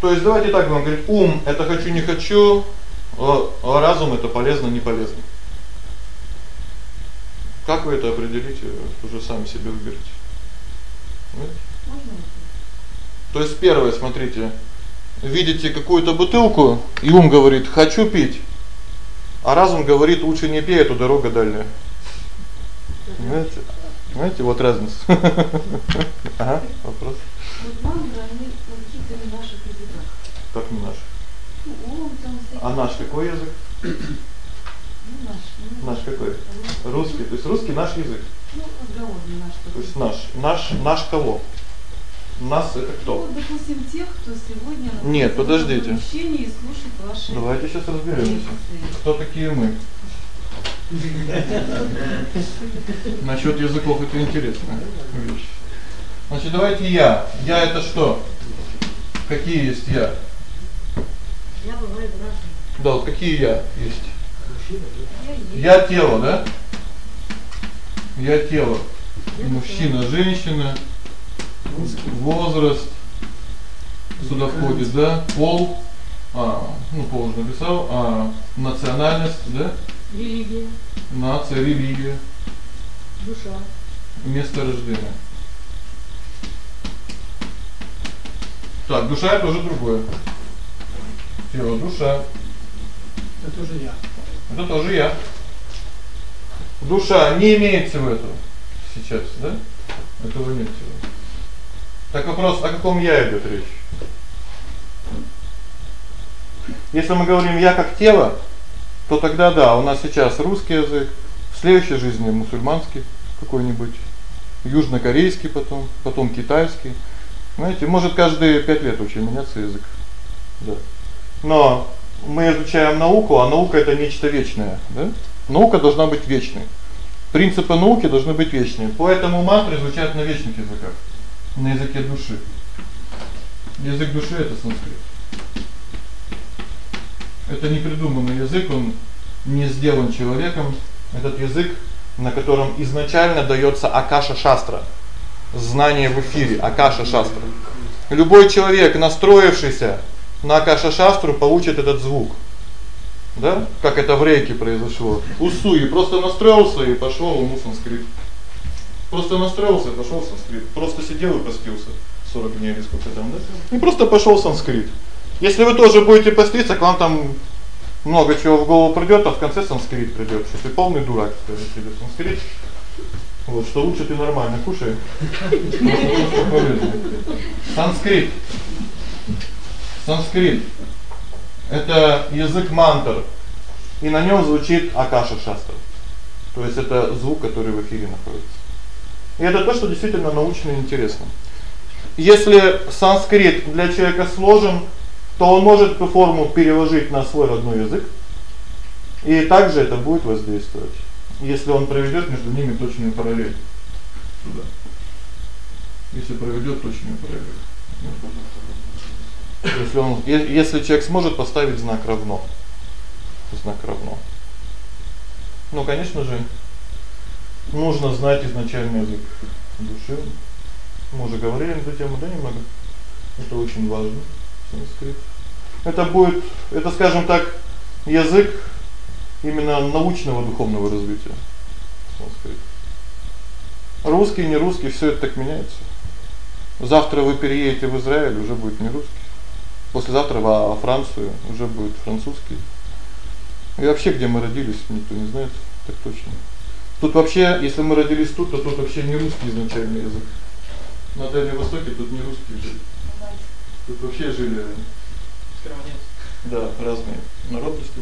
То есть давайте так будем говорить, ум это хочу не хочу, а а разум это полезно не полезно. Как вы это определите, уже сами себе выберите. То есть первое, смотрите, видите какую-то бутылку, и ум говорит: "Хочу пить". А разум говорит: "Лучше не пей, эту дорога дальняя". Понимаете? Понимаете, вот разница. Ага, вопрос. Вот мантры, они на каких-то не наших языках. Как не наш? Ну, ом, там А наш какой язык? Ну, наш. ну, Наш какой? Русский. То есть русский наш язык. Ну, наш То есть наш. Наш наш кого? Нас это Ну, кто? вот, допустим, тех, кто сегодня Нет, подождите. и слушает ваши Давайте сейчас разберёмся. лекции. Кто такие мы? Насчёт языков это интересная вещь. Значит, давайте я. Я это что? Какие есть я? Я бываю разным. Да, вот какие я есть? Я есть. Я тело, да? Я тело. Мужчина, женщина, возраст сюда входит, да? Пол, а, ну пол уже написал, а национальность, да? Религия. Нация, религия. Душа. Место рождения. Так, душа это уже другое. Тело, душа. Это тоже я. Это тоже я. Душа не имеется в этом сейчас, да? Этого нет всего. Так вопрос, о каком я идет речь? Если мы говорим я как тело, то тогда да, у нас сейчас русский язык, в следующей жизни мусульманский какой-нибудь, южнокорейский потом, потом китайский. Знаете, может каждые 5 лет вообще меняться язык. Да. Но мы изучаем науку, а наука это нечто вечное, да? Наука должна быть вечной. Принципы науки должны быть вечными. Поэтому мантры звучат на вечных языках, на языке души. Язык души это санскрит. Это не придуманный язык, он не сделан человеком. Этот язык, на котором изначально даётся акаша шастра. Знание в эфире, акаша шастра. Любой человек, настроившийся на акаша шастру, получит этот звук. Да? Как это в рейке произошло. Усуи просто настроился и пошёл ему санскрит. Просто настроился и пошёл санскрит. Просто сидел и постился 40 дней или сколько там, да? И просто пошёл санскрит. Если вы тоже будете поститься, к вам там много чего в голову придёт, а в конце санскрит придёт. Что ты полный дурак, скажет тебе санскрит. Вот, что лучше ты нормально кушай. Санскрит. Санскрит это язык мантр. И на нём звучит акаша шастра. То есть это звук, который в эфире находится. И это то, что действительно научно интересно. Если санскрит для человека сложен, то он может эту форму переложить на свой родной язык. И также это будет воздействовать, если он проведёт между ними точную параллель. Туда. Если проведёт точную параллель. Если он если человек сможет поставить знак равно. Знак равно. Ну, конечно же, нужно знать изначальный язык души. Мы уже говорили на эту тему, да, немного. Это очень важно. Санскрит. Это будет, это, скажем так, язык именно научного духовного развития. Санскрит. Русский, не русский, всё это так меняется. Завтра вы переедете в Израиль, уже будет не русский. Послезавтра во Францию уже будет французский. И вообще, где мы родились, никто не знает, так точно. Тут вообще, если мы родились тут, то тут вообще не русский изначальный язык. На Дальнем Востоке тут не русские жили. Тут вообще жили Да, разные народности.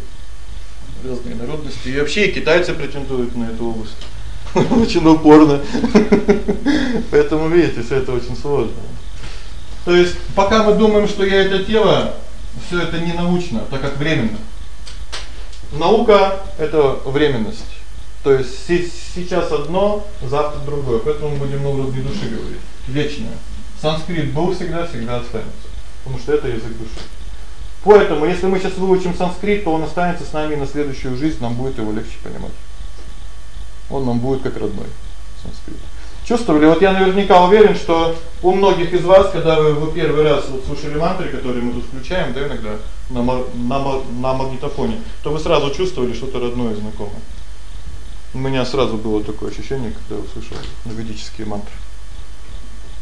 Разные народности. И вообще и китайцы претендуют на эту область. Очень упорно. Поэтому видите, всё это очень сложно. То есть пока мы думаем, что я это тело, всё это не научно, так как временно. Наука это временность. То есть сейчас одно, завтра другое. Поэтому мы будем на уровне души говорить. Вечное. Санскрит был всегда, всегда останется. Потому что это язык души. Поэтому, если мы сейчас выучим санскрит, то он останется с нами на следующую жизнь, нам будет его легче понимать. Он нам будет как родной санскрит. Чувствовали? Вот я наверняка уверен, что у многих из вас, когда вы, вы первый раз вот слушали мантры, которые мы тут включаем, да, иногда на на на магнитофоне, то вы сразу чувствовали что-то родное и знакомое. У меня сразу было такое ощущение, когда я услышал ведические мантры.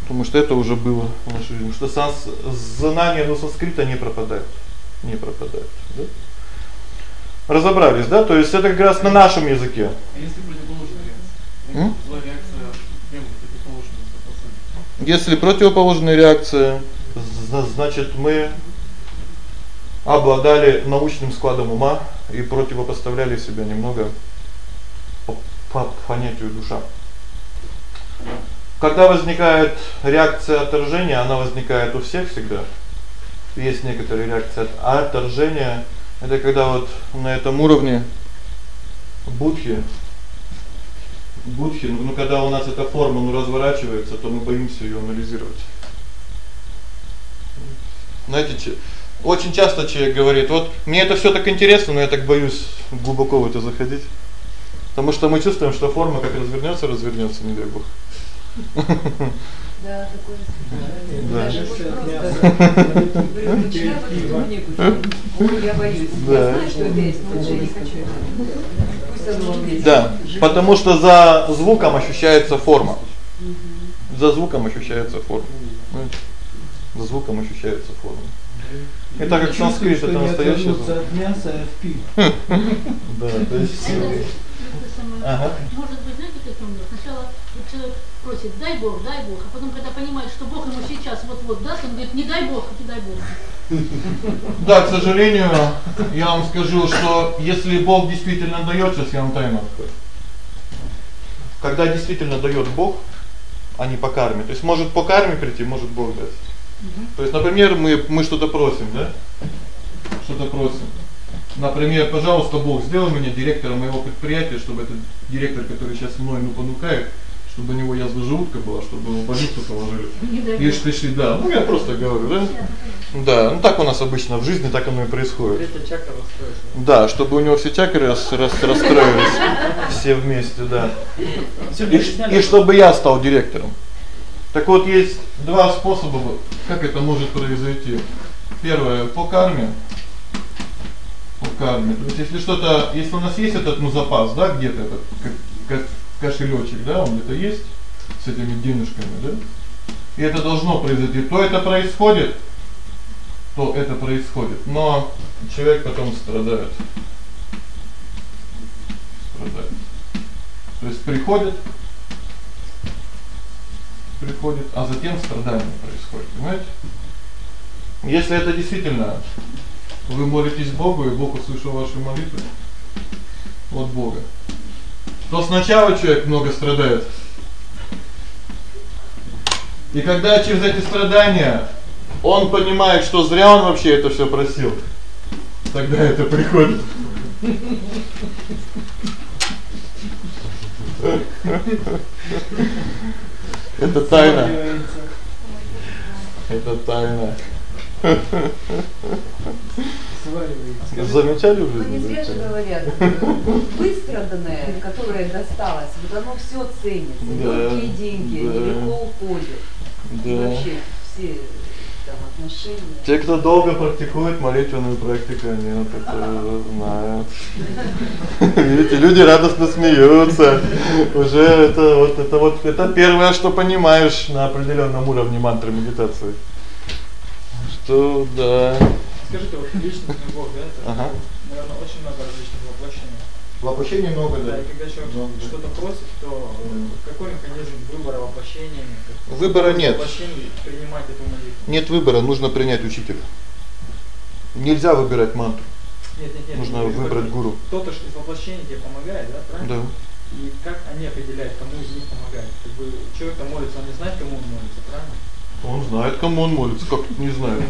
Потому что это уже было в нашей жизни, что санс знания до санскрита не пропадают. Не пропадают, да? Разобрались, да? То есть это как раз на нашем языке. А если противоположная реакция? Если противоположная реакция, значит, мы обладали научным складом ума и противопоставляли себя немного по, по понятию душа. Когда возникает реакция отторжения, она возникает у всех всегда. Есть некоторые реакции отторжения. Это когда вот на этом уровне будхи будхи, ну когда у нас эта форма ну разворачивается, то мы боимся её анализировать. Знаете, очень часто человек говорит: "Вот мне это всё так интересно, но я так боюсь глубоко в это заходить". Потому что мы чувствуем, что форма как развернётся, развернётся, не дай бог. Да, такое Да. Даже я боюсь. Я знаю, что это есть, но я не хочу. Да, потому что за звуком ощущается форма. За звуком ощущается форма. За звуком ощущается форма. Это как санскрит, это настоящий звук. от мяса в пив. Да, то есть это самое, Ага. Может быть, знаете, как он Сначала человек просит, дай Бог, дай Бог, а потом, когда понимает, что Бог ему сейчас вот-вот даст, он говорит, не дай Бог, а не дай Бог. Да, к сожалению, я вам скажу, что если Бог действительно даёт, сейчас я вам тайну открою. Когда действительно даёт Бог, а не по карме. То есть может по карме прийти, может Бог даст. То есть, например, мы мы что-то просим, да? Что-то просим. Например, пожалуйста, Бог, сделай меня директором моего предприятия, чтобы этот директор, который сейчас мной ну понукает, чтобы у него язва желудка была, чтобы его в больницу положили. И что шли, да. Ну я просто говорю, да? Да, ну так у нас обычно в жизни так оно и происходит. Да, чтобы у него все чакры рас, рас, расстроились все вместе, да. И, и чтобы я стал директором. Так вот есть два способа, как это может произойти. Первое по карме. По карме. То есть если что-то, если у нас есть этот ну запас, да, где-то этот как, как кошелёчек, да, он где-то есть с этими денежками, да? И это должно произойти. То это происходит, то это происходит. Но человек потом страдает. Страдает. То есть приходит приходит, а затем страдание происходит, понимаете? Если это действительно вы молитесь Богу, и Бог услышал ваши молитвы от Бога, то сначала человек много страдает. И когда через эти страдания он понимает, что зря он вообще это всё просил, тогда это приходит. Это тайна. Это тайна. Сваливается. Замечали уже? Ну не зря же говорят, выстраданное, которое досталось, вот оно все ценится. Да, Мелкие деньги, да. они легко уходят. И Да. вообще все там отношения. Те, кто долго практикует молитвенную практику, они вот это знают. Видите, люди радостно смеются. Уже это вот это вот это первое, что понимаешь на определённом уровне мантры медитации. Что да. Скажите, вот личность Бог, да, это, Ага. наверное, очень много различных воплощений. Воплощений много, Да, и когда человек Много, да. что-то просит, то э, какой механизм выбора воплощения? Выбора нет. Воплощение принимать эту молитву. Нет выбора, нужно принять учителя. Нельзя выбирать мантру. Нет, нет, нет. Нужно выбрать гуру. Кто-то из воплощений тебе помогает, да, правильно? Да. И как они определяют, кому из них помогает? Как бы человек-то молится, он не знает, кому он молится, правильно? Он знает, кому он молится, как тут не знает.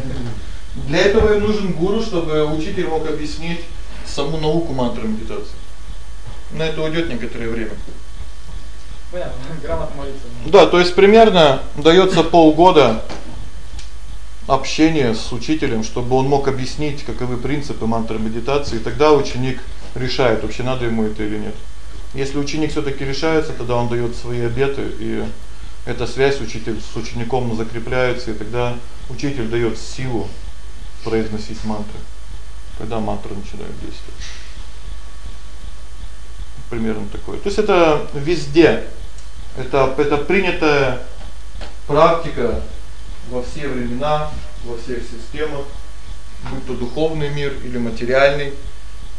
Для этого и нужен гуру, чтобы учитель мог объяснить саму науку мантры медитации. На это уйдёт некоторое время. Понятно, грамотно молиться. Да, то есть примерно даётся полгода общения с учителем, чтобы он мог объяснить, каковы принципы мантры медитации, и тогда ученик решает, вообще надо ему это или нет. Если ученик всё-таки решается, тогда он даёт свои обеты, и эта связь учитель с учеником закрепляется, и тогда учитель даёт силу произносить мантры. Тогда мантра начинает действовать. Примерно такое. То есть это везде. Это это принятая практика во все времена, во всех системах, будь то духовный мир или материальный.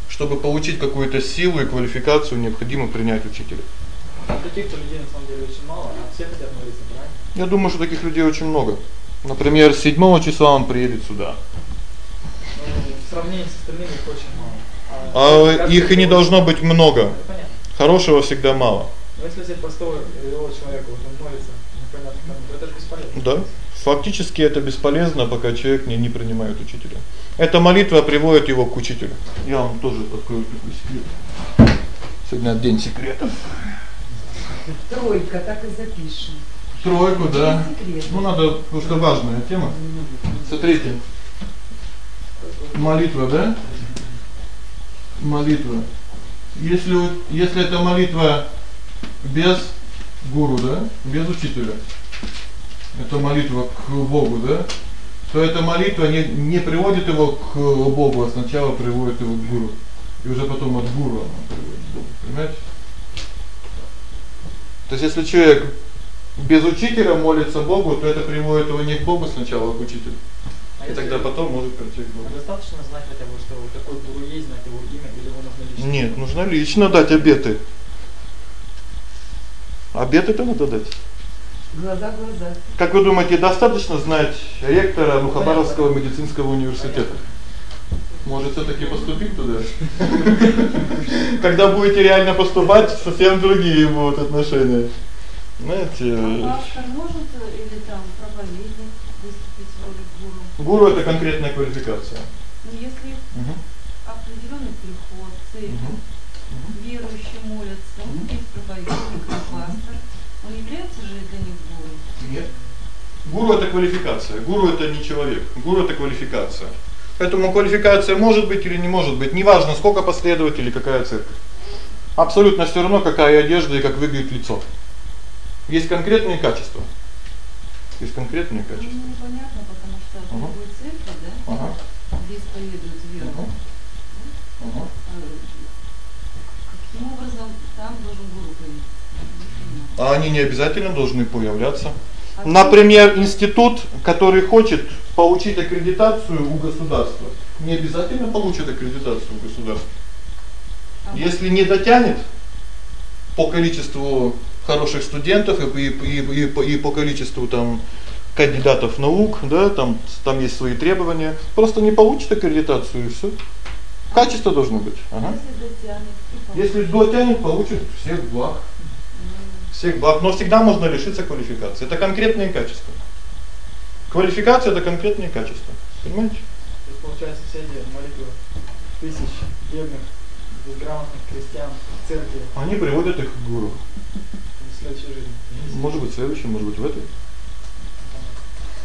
Чтобы получить какую-то силу и квалификацию, необходимо принять учителя. А таких-то людей на самом деле очень мало, а все хотят молиться, правильно? Я думаю, что таких людей очень много. Например, 7 числа он приедет сюда. Ну, сравнении с остальными их очень мало. А каждый их и не должно быть много. Понятно. Хорошего всегда мало. Но если взять простого рядового человека, вот он молится, непонятно это же бесполезно. Да. Фактически это бесполезно, пока человек не не принимает учителя. Эта молитва приводит его к учителю. Я вам тоже открою такой секрет. Сегодня день секретов. Тройка, так и запишем. Тройку, да. Ну надо, потому что важная тема. Смотрите. Молитва, да? Молитва. Если если это молитва без гуру, да, без учителя. Это молитва к Богу, да? То эта молитва не не приводит его к Богу, а сначала приводит его к гуру. И уже потом от гуру она приводит к Богу. Понимаете? То есть если человек без учителя молится Богу, то это приводит его не к Богу сначала, а к учителю. А и тогда потом может прийти к Богу. Достаточно знать хотя бы, что такой гуру есть, знать его имя, или его нужно лично? Нет, нужно лично дать обеты. Обеты-то надо дать. Глаза глаза. Как вы думаете, достаточно знать ректора Мухабаровского медицинского университета? Может, все таки поступить туда? Когда будете реально поступать, совсем другие будут отношения. Знаете, А пастор может или там проповедник выступить в роли гуру? это конкретная квалификация. Но если Угу. определенный приход, церковь, Угу. верующие молятся, у них есть проповедник пастор, он является же для них гуру? Нет. Гуру это квалификация. Гуру это не человек. Гуру это квалификация. Поэтому квалификация может быть или не может быть, неважно, сколько последователей, какая церковь. Абсолютно всё равно, какая одежда и как выглядит лицо. Есть конкретные качества. Есть конкретные Ну, качества. потому что в Ага. любой церкви, да, Ага. Где исповедуют веру, Ага. Ага. а, каким образом там должен гуру появиться? А они не обязательно должны появляться. А Например, институт, который хочет получить аккредитацию у государства, не обязательно получит аккредитацию у государства. а Если не дотянет по количеству хороших студентов и и и и по количеству там кандидатов наук, да, там там есть свои требования, просто не получит аккредитацию и всё. Качество должно быть. Ага. Если дотянет, получит. Всех благ. Всех благ, но всегда можно лишиться квалификации. Это конкретные качества. Квалификация это конкретные качества. Понимаете? То есть получается все эти молитвы тысяч бедных, безграмотных крестьян в церкви Они приводят их к гуру. в следующей жизни. Может быть, в следующем, может быть, в этой.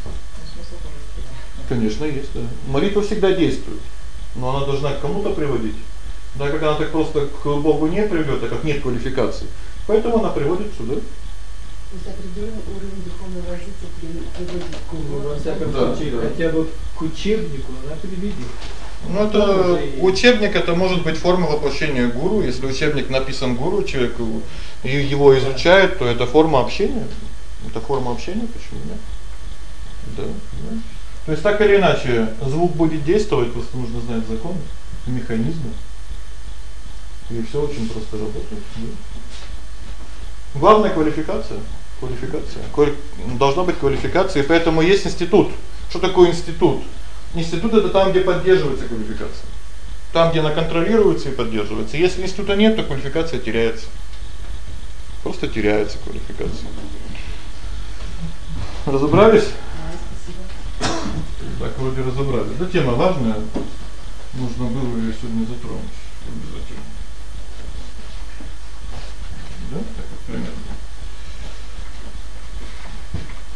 Ну, смысл тоже есть, да. Конечно, есть, да. Молитва всегда действует, но она должна к кому-то приводить. Да как она так просто к Богу не приведёт, так как нет квалификации. Поэтому она приводит сюда. То есть определенный уровень духовного развития при- приводит к Ну, во всяком Да, случае, да. хотя бы к учебнику она приведет. Ну это учебник это может быть форма воплощения гуру, если учебник написан гуру, человек и его изучает, то это форма общения. Это форма общения, почему нет? Да. да. То есть так или иначе, звук будет действовать, просто нужно знать законы, механизмы. И всё очень просто работает, да. Главная квалификация, квалификация. Квали... Должна быть квалификация, и поэтому есть институт. Что такое институт? Институт это там, где поддерживается квалификация. Там, где она контролируется и поддерживается. Если института нет, то квалификация теряется. Просто теряется квалификация. Разобрались? Так вроде разобрались. Да тема важная. Нужно было её сегодня затронуть обязательно. Да, так примерно.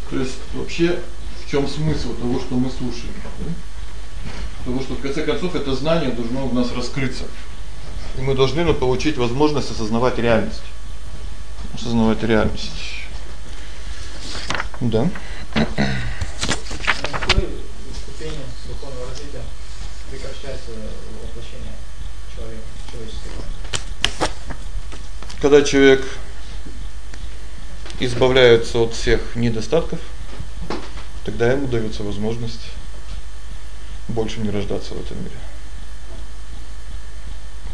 То есть вообще в чём смысл того, что мы слушаем, да? Того, что в конце концов это знание должно в нас раскрыться. И мы должны ну, получить возможность осознавать реальность. Осознавать реальность. Да. На какой ступени духовного развития прекращается воплощение человека, человеческого? Когда человек избавляется от всех недостатков, тогда ему даётся возможность больше не рождаться в этом мире.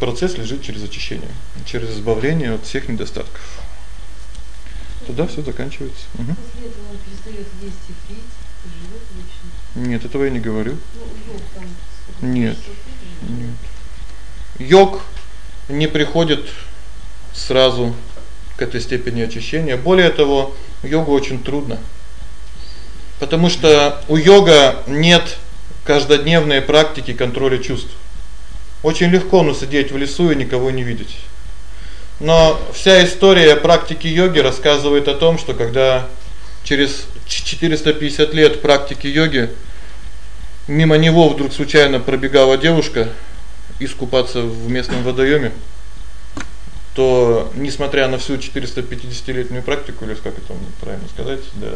Процесс лежит через очищение, через избавление от всех недостатков. Тогда всё заканчивается. Угу. После этого он перестает есть и пить и живет вечно. Нет, этого я не говорю. Ну, йог там сколько Нет. Нет. Йог не приходит сразу к этой степени очищения. Более того, йогу очень трудно. Потому что у йога нет каждодневной практики контроля чувств. Очень легко ну сидеть в лесу и никого не видеть. Но вся история практики йоги рассказывает о том, что когда через 450 лет практики йоги мимо него вдруг случайно пробегала девушка искупаться в местном водоёме, то несмотря на всю 450-летнюю практику, или как это правильно сказать, да,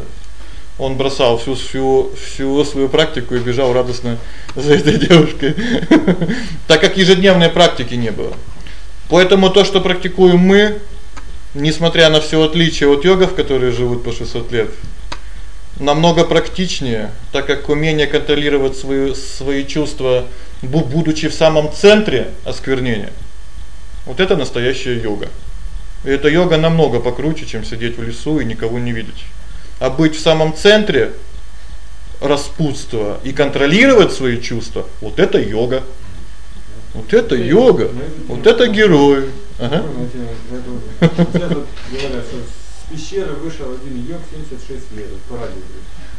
он бросал всю всю всю свою практику и бежал радостно за этой девушкой. Так как ежедневной практики не было. Поэтому то, что практикуем мы, несмотря на всё отличие от йогов, которые живут по 600 лет, намного практичнее, так как умение контролировать свои свои чувства, будучи в самом центре осквернения. Вот это настоящая йога. И эта йога намного покруче, чем сидеть в лесу и никого не видеть. А быть в самом центре распутства и контролировать свои чувства вот это йога. Вот это йога. Вот это герой. Ага. Пещеры вышел один йог 76 лет по радио.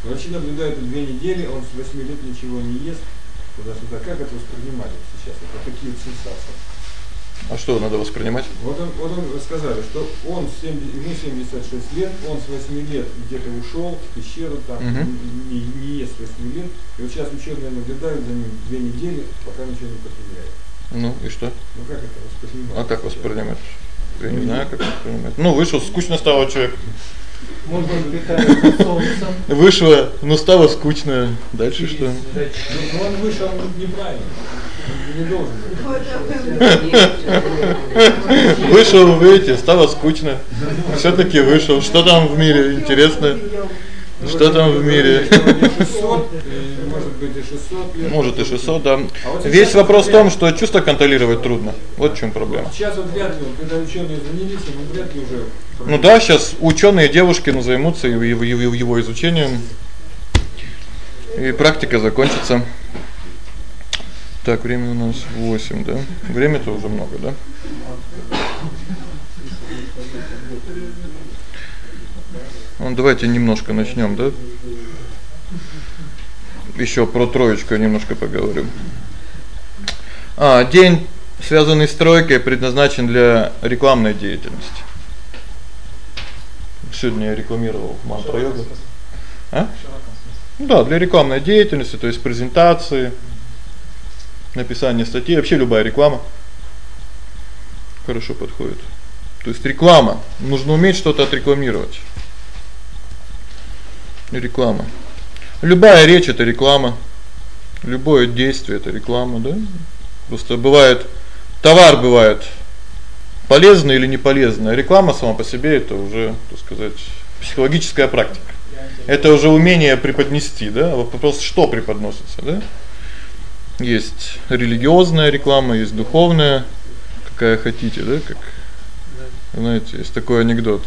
Врачи наблюдают две недели, он с 8 лет ничего не ест. Туда-сюда. Как это воспринимать сейчас? Вот такие вот сенсации. А что надо воспринимать? Вот он, вот он сказали, что он 70, ему 76 лет, он с 8 лет где-то ушел в пещеру, там Мгм. не, не ест с 8 лет. И вот сейчас ученые наблюдают за ним две недели, пока ничего не потребляет. Ну и что? Ну как это воспринимать? А как воспринимать? Я не знаю, как воспринимать. Ну, вышел, скучно стало человек. Можно питаться солнцем. Вышло, ну стало скучно. Дальше что? Ну, он вышел неправильно. Не должен. Вышел, выйти, стало скучно. все таки вышел. Что там в мире интересно? Что там в мире? 600, и, может быть и 600 лет. Может и 600, да. А вот Весь вопрос в том, что чувство контролировать трудно. Вот в чём проблема. Сейчас вот вряд ли, когда ученые занялись, ему вряд ли уже... Ну да, сейчас ученые девушки ну, займутся его изучением. И практика закончится. Так, время у нас 8, да? Время-то уже много, да? Ну давайте немножко начнём, да? Ещё про троечку немножко поговорю. А, день, связанный с тройкой, предназначен для рекламной деятельности. Сегодня я рекламировал мантра йогу. А? Ну Да, для рекламной деятельности, то есть презентации, написание статей, вообще любая реклама хорошо подходит. То есть реклама, нужно уметь что-то отрекламировать. Реклама. Любая речь это реклама. Любое действие это реклама, да? Просто бывает товар бывает полезный или не полезный. А реклама сама по себе это уже, так сказать, психологическая практика. Это уже умение преподнести, да? Вопрос, что преподносится, да? Есть религиозная реклама, есть духовная, какая хотите, да, как знаете, есть такой анекдот.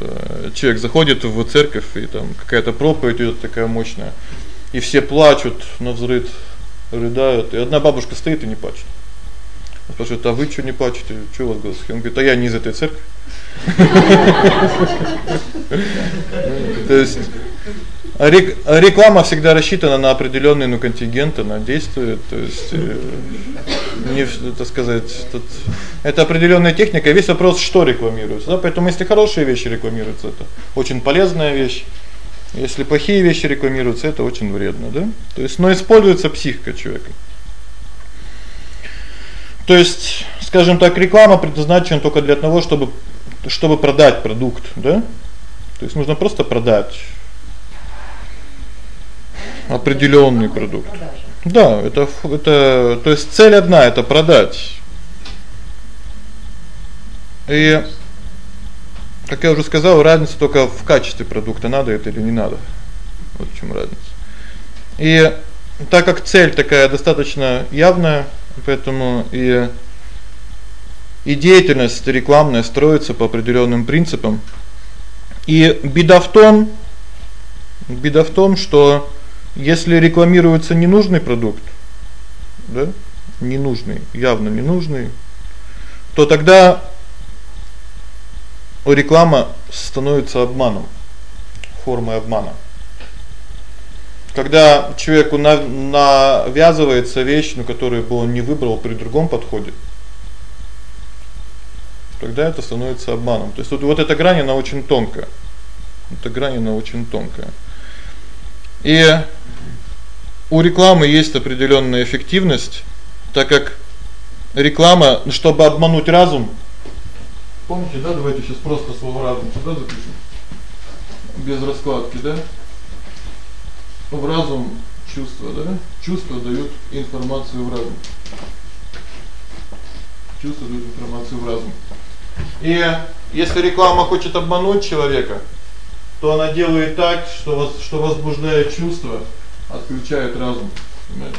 Человек заходит в церковь, и там какая-то проповедь идёт такая мощная, и все плачут навзрыд, рыдают, и одна бабушка стоит и не плачет. Он спрашивает: "А вы что не плачете? Что у вас голос?" Он говорит: "А я не из этой церкви". То есть а а реклама всегда рассчитана на определённый ну контингент, она действует, то есть э, не, так сказать, тут это определённая техника, весь вопрос, что рекламируется. Да, поэтому если хорошие вещи рекламируются, это очень полезная вещь. Если плохие вещи рекламируются, это очень вредно, да? То есть, но используется психика человека. То есть, скажем так, реклама предназначена только для того, чтобы чтобы продать продукт, да? То есть нужно просто продать определённый продукт. Да, это это, то есть цель одна это продать. И как я уже сказал, разница только в качестве продукта, надо это или не надо. Вот в чём разница. И так как цель такая достаточно явная, поэтому и и деятельность рекламная строится по определённым принципам. И беда в том, беда в том, что если рекламируется ненужный продукт, да? Ненужный, явно ненужный, то тогда реклама становится обманом, формой обмана. Когда человеку на навязывается вещь, ну, которую бы он не выбрал при другом подходе, тогда это становится обманом. То есть вот вот эта грань она очень тонкая. Эта грань она очень тонкая. И у рекламы есть определённая эффективность, так как реклама, чтобы обмануть разум, Помните, да? Давайте сейчас просто слово разум сюда запишем. Без раскладки, да? В разум чувства, да? Чувства дают информацию в разум. Чувства дают информацию в разум. И если реклама хочет обмануть человека, то она делает так, что вас что возбуждает чувства, отключает разум. Понимаете?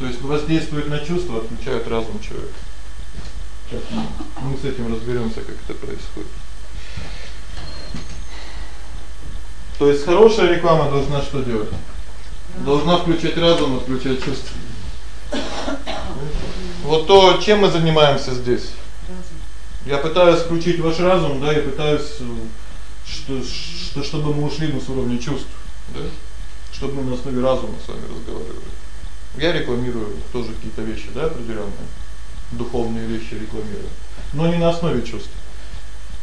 То есть воздействует на чувства, отключает разум человека. Сейчас мы с этим разберёмся, как это происходит. То есть хорошая реклама должна что делать? Должна включать разум, отключать чувства. Вот то, чем мы занимаемся здесь. Я пытаюсь включить ваш разум, да, я пытаюсь что что чтобы мы ушли с уровня чувств, да? Чтобы мы на основе разума с вами разговаривали. Я рекламирую тоже какие-то вещи, да, определённые. Духовные вещи рекламирую, но не на основе чувств.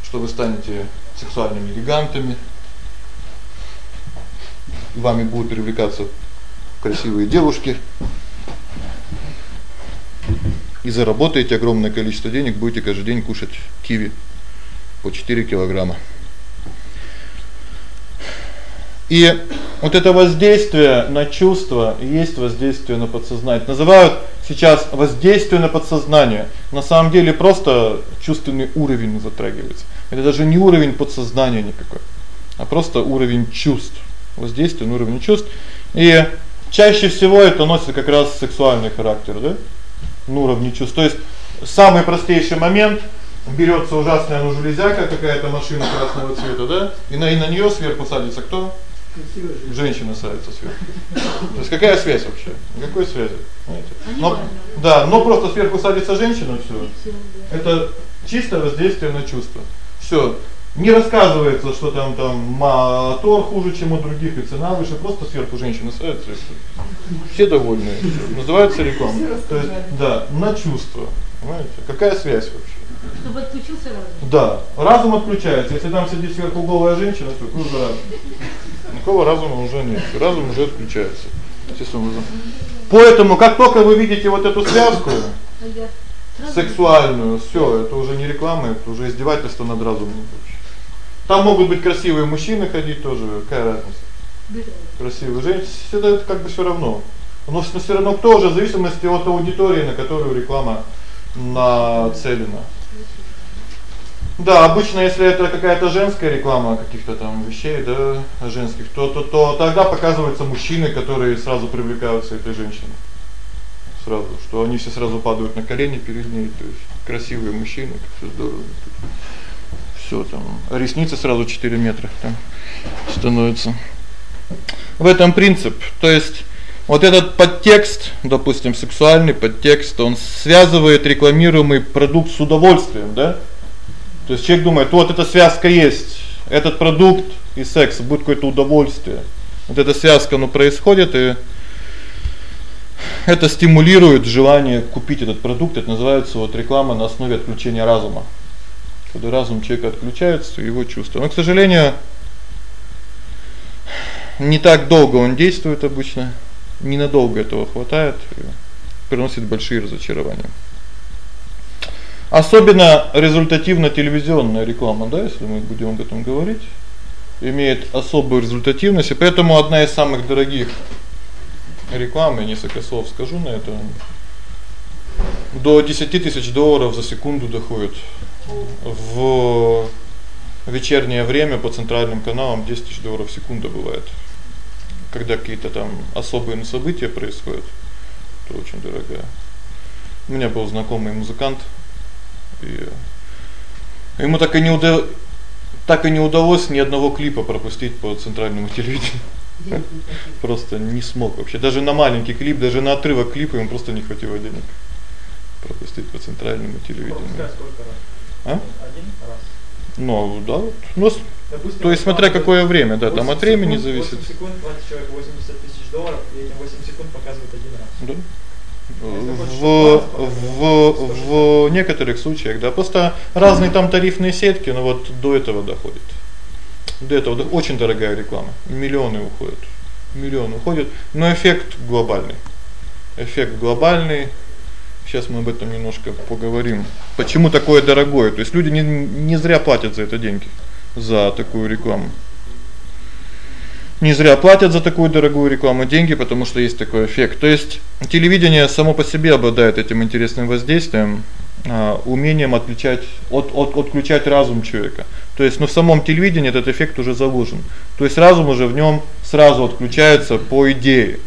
Что вы станете сексуальными гигантами. Вами будут привлекаться красивые девушки. И заработаете огромное количество денег, будете каждый день кушать киви по 4 килограмма. И вот это воздействие на чувства есть воздействие на подсознание. Называют сейчас воздействие на подсознание. На самом деле просто чувственный уровень затрагивается. Это даже не уровень подсознания никакой, а просто уровень чувств. Воздействие на уровень чувств. И чаще всего это носит как раз сексуальный характер, да? На уровне чувств. То есть самый простейший момент берётся ужасная ну железяка, какая-то машина красного цвета, да? И на и на неё сверху садится кто? Женщина садится сверху. То есть какая связь вообще? Никакой связи, понимаете? Но да, но просто сверху садится женщина всё. Это чисто воздействие на чувства. Всё. Не рассказывается, что там там мотор хуже, чем у других, и цена выше, просто сверху женщина садится. Все довольны. Называется реклама. То есть да, на чувства. Понимаете? Какая связь вообще? Чтобы отключился разум. Да, разум отключается. Если там сидит сверху голая женщина, то же разум? Никакого разума уже нет. Разум уже отключается. Естественно, уже. Поэтому как только вы видите вот эту связку сексуальную, всё, это уже не реклама, это уже издевательство над разумом. Там могут быть красивые мужчины ходить тоже, какая разница? Красивые женщины, всегда это как бы всё равно. Но всё равно тоже в зависимости от аудитории, на которую реклама нацелена. Да, обычно если это какая-то женская реклама каких-то там вещей, да, женских, то то то тогда показываются мужчины, которые сразу привлекаются этой женщиной. Сразу, что они все сразу падают на колени перед ней, то есть красивые мужчины, как всё здорово. Всё там, ресницы сразу 4 метра там становятся. В этом принцип. То есть вот этот подтекст, допустим, сексуальный подтекст, он связывает рекламируемый продукт с удовольствием, да? То есть человек думает: "Вот эта связка есть, этот продукт и секс будет какое-то удовольствие". Вот эта связка, ну, происходит, и это стимулирует желание купить этот продукт. Это называется вот реклама на основе отключения разума. Когда разум человека отключается, его чувства. Но, к сожалению, не так долго он действует обычно. Ненадолго этого хватает, приносит большие разочарования. Особенно результативна телевизионная реклама, да, если мы будем об этом говорить, имеет особую результативность, и поэтому одна из самых дорогих реклам, я несколько слов скажу на это. До 10 тысяч долларов за секунду доходит. В вечернее время по центральным каналам 10 тысяч долларов в секунду бывает. Когда какие-то там особые события происходят, то очень дорогая. У меня был знакомый музыкант, и ему так и не удалось так и не удалось ни одного клипа пропустить по центральному телевидению. Просто не смог вообще. Даже на маленький клип, даже на отрывок клипа ему просто не хватило денег пропустить по центральному телевидению. А? Один раз. Ну, да. Ну, Допустим, то есть смотря какое время, да, там от времени зависит. 8 секунд платит человек 80 тысяч долларов, и эти 8 секунд показывает один раз. Да в в в некоторых случаях, да, просто разные там тарифные сетки, но вот до этого доходит. До этого до очень дорогая реклама. Миллионы уходят. Миллионы уходят, но эффект глобальный. Эффект глобальный. Сейчас мы об этом немножко поговорим. Почему такое дорогое? То есть люди не не зря платят за это деньги, за такую рекламу. Не зря платят за такую дорогую рекламу деньги, потому что есть такой эффект. То есть телевидение само по себе обладает этим интересным воздействием, а умением отличать от от отключать разум человека. То есть, ну, в самом телевидении этот эффект уже заложен. То есть разум уже в нём сразу отключается по идее.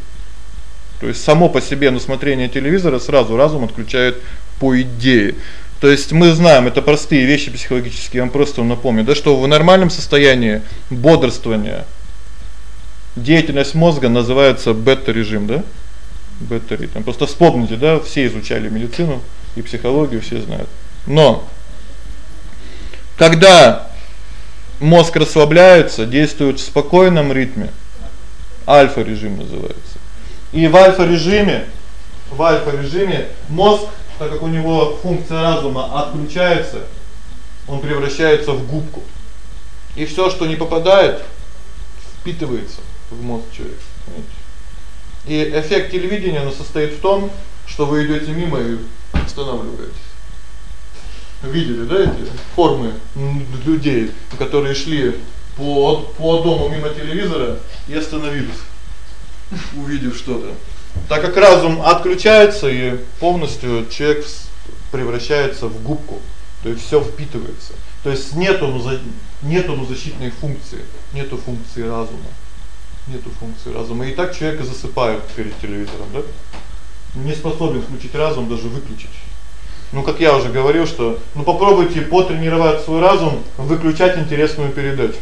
То есть само по себе на смотрение телевизора сразу разум отключает по идее. То есть мы знаем, это простые вещи психологические, я вам просто напомню, да, что в нормальном состоянии бодрствования деятельность мозга называется бета-режим, да? Бета-режим. Просто вспомните, да, все изучали медицину и психологию, все знают. Но когда мозг расслабляется, действует в спокойном ритме, альфа-режим называется. И в альфа-режиме, в альфа-режиме мозг, так как у него функция разума отключается, он превращается в губку. И всё, что не попадает, впитывается в мозг человека, понимаете? И эффект телевидения он состоит в том, что вы идёте мимо и останавливаетесь. Видели, да, эти формы людей, которые шли по по дому мимо телевизора и остановились увидев что-то. Так как разум отключается и полностью человек превращается в губку, то есть всё впитывается. То есть нету нету защитной функции, нету функции разума. Нету функции разума. И так человек засыпает перед телевизором, да? Не способен включить разум, даже выключить. Ну, как я уже говорил, что ну попробуйте потренировать свой разум, выключать интересную передачу.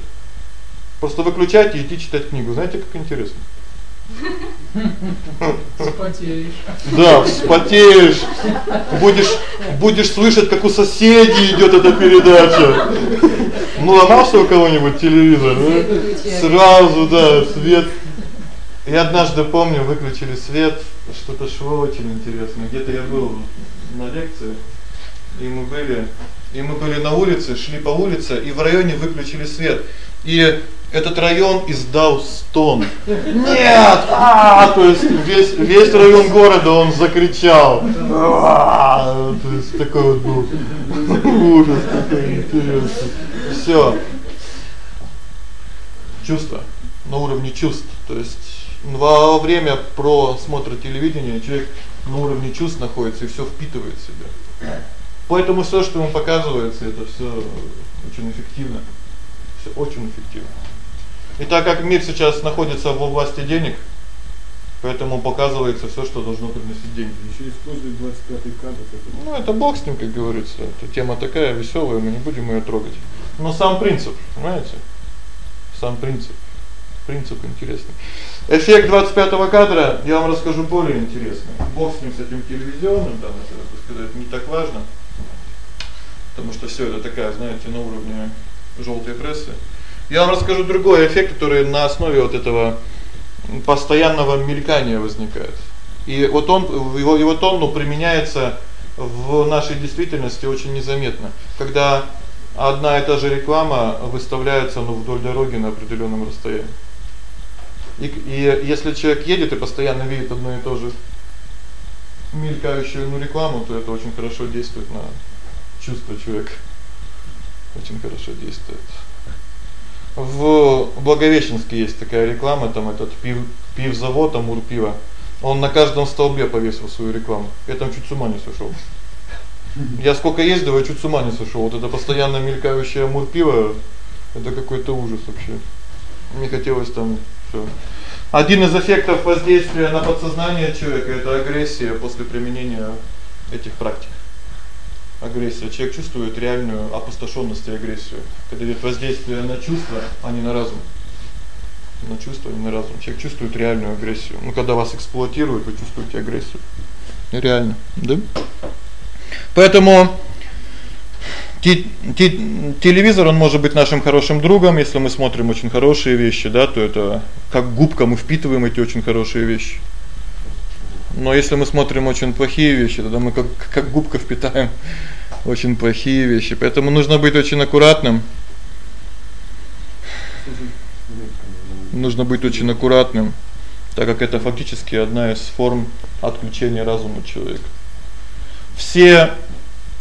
Просто выключайте и идти читать книгу. Знаете, как интересно? Вспотеешь. Да, вспотеешь. Будешь будешь слышать, как у соседей идёт эта передача. Ну, ломался у кого-нибудь телевизор, да? Сразу, да, свет. Я однажды помню, выключили свет, что-то шло очень интересно. Где-то я был на лекции, и мы были и мы были на улице, шли по улице, и в районе выключили свет. И этот район издал стон. Нет! А, то есть весь весь район города он закричал. А, то есть такой вот был ужас такой интересный. Всё. Чувство на уровне чувств. То есть во время просмотра телевидения человек на уровне чувств находится и всё впитывает в себя. Поэтому всё, что ему показывается, это всё очень эффективно. Всё очень эффективно. И так как мир сейчас находится в области денег, поэтому показывается всё, что должно приносить деньги. Ещё используют 25-й кадр это. Ну, это бог с ним, как говорится. Эта тема такая весёлая, мы не будем её трогать. Но сам принцип, понимаете? Сам принцип. Принцип интересный. Эффект 25-го кадра я вам расскажу более интересный. Бог с ним с этим телевизионным, там это, так сказать, не так важно. Потому что всё это такая, знаете, на уровне жёлтой прессы. Я вам расскажу другой эффект, который на основе вот этого постоянного мелькания возникает. И вот он его его тон ну применяется в нашей действительности очень незаметно. Когда одна и та же реклама выставляется ну вдоль дороги на определённом расстоянии. И и если человек едет и постоянно видит одно и то же мелькающую ну рекламу, то это очень хорошо действует на чувства человека. Очень хорошо действует. В Благовещенске есть такая реклама, там этот пив пивзавод Амур пиво. Он на каждом столбе повесил свою рекламу. Я там чуть с ума не сошёл. Я сколько ездил, я чуть с ума не сошёл. Вот это постоянно мелькающее Амур пиво это какой-то ужас вообще. Мне хотелось там всё. Один из эффектов воздействия на подсознание человека это агрессия после применения этих практик агрессия. Человек чувствует реальную опустошённость и агрессию, когда идёт воздействие на чувства, а не на разум. На чувства, а не на разум. Человек чувствует реальную агрессию. Ну когда вас эксплуатируют, вы чувствуете агрессию. Реально, да? Поэтому телевизор он может быть нашим хорошим другом, если мы смотрим очень хорошие вещи, да, то это как губка мы впитываем эти очень хорошие вещи. Но если мы смотрим очень плохие вещи, тогда мы как как губка впитаем очень плохие вещи. Поэтому нужно быть очень аккуратным. Нужно быть очень аккуратным, так как это фактически одна из форм отключения разума человека. все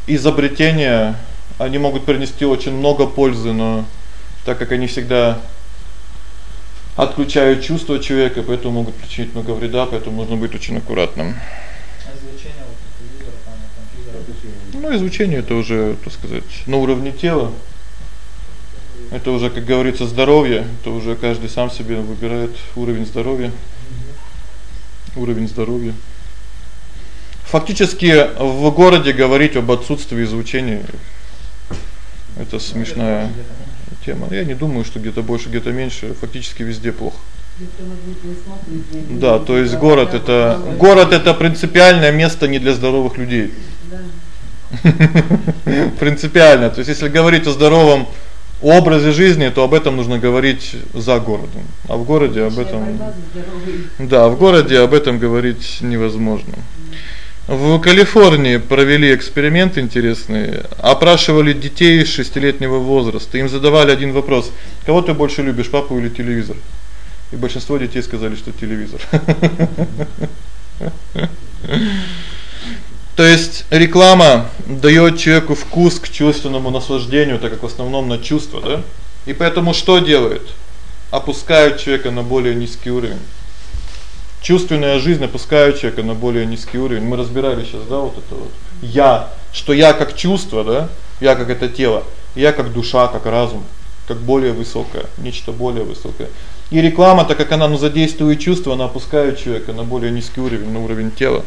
изобретения, они могут принести очень много пользы, но так как они всегда отключают чувства человека, поэтому могут причинить много вреда, поэтому нужно быть очень аккуратным. А излучение вот телевизора, там, компьютера. Ну, излучение это уже, так сказать, на уровне тела. Это уже, как говорится, здоровье, это уже каждый сам себе выбирает уровень здоровья. Уровень здоровья. Фактически в городе говорить об отсутствии излучения это смешная тема. Я не думаю, что где-то больше, где-то меньше, фактически везде плохо. Да, то есть город это город это принципиальное место не для здоровых людей. Да. Принципиально. То есть если говорить о здоровом образе жизни, то об этом нужно говорить за городом. А в городе об этом Да, в городе об этом говорить невозможно. В Калифорнии провели эксперимент интересный. Опрашивали детей шестилетнего возраста. Им задавали один вопрос: "Кого ты больше любишь, папу или телевизор?" И большинство детей сказали, что телевизор. То есть реклама даёт человеку вкус к чувственному наслаждению, так как в основном на чувства, да? И поэтому что делает? Опускает человека на более низкий уровень. Чувственная жизнь опускает человека на более низкий уровень. Мы разбирали сейчас, да, вот это вот. Я, что я как чувство, да? Я как это тело, я как душа, как разум, как более высокое, нечто более высокое. И реклама, так как она ну задействует чувства, она опускает человека на более низкий уровень, на уровень тела.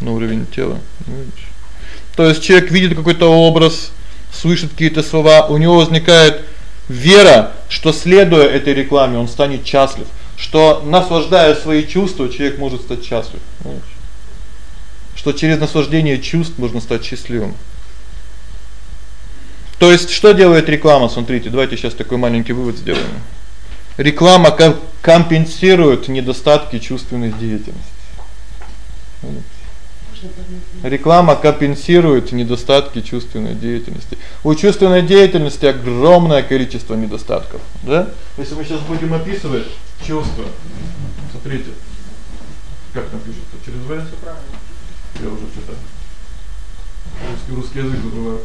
На уровень тела. То есть человек видит какой-то образ, слышит какие-то слова, у него возникает вера, что следуя этой рекламе, он станет счастлив, что наслаждая свои чувства, человек может стать счастлив. Понимаешь? Что через наслаждение чувств можно стать счастливым. То есть что делает реклама? Смотрите, давайте сейчас такой маленький вывод сделаем. Реклама компенсирует недостатки чувственной деятельности. Реклама компенсирует недостатки чувственной деятельности. У чувственной деятельности огромное количество недостатков, да? Если мы сейчас будем описывать чувства. Смотрите. Как там пишется? Через В? Я уже что-то русский русский язык забываю.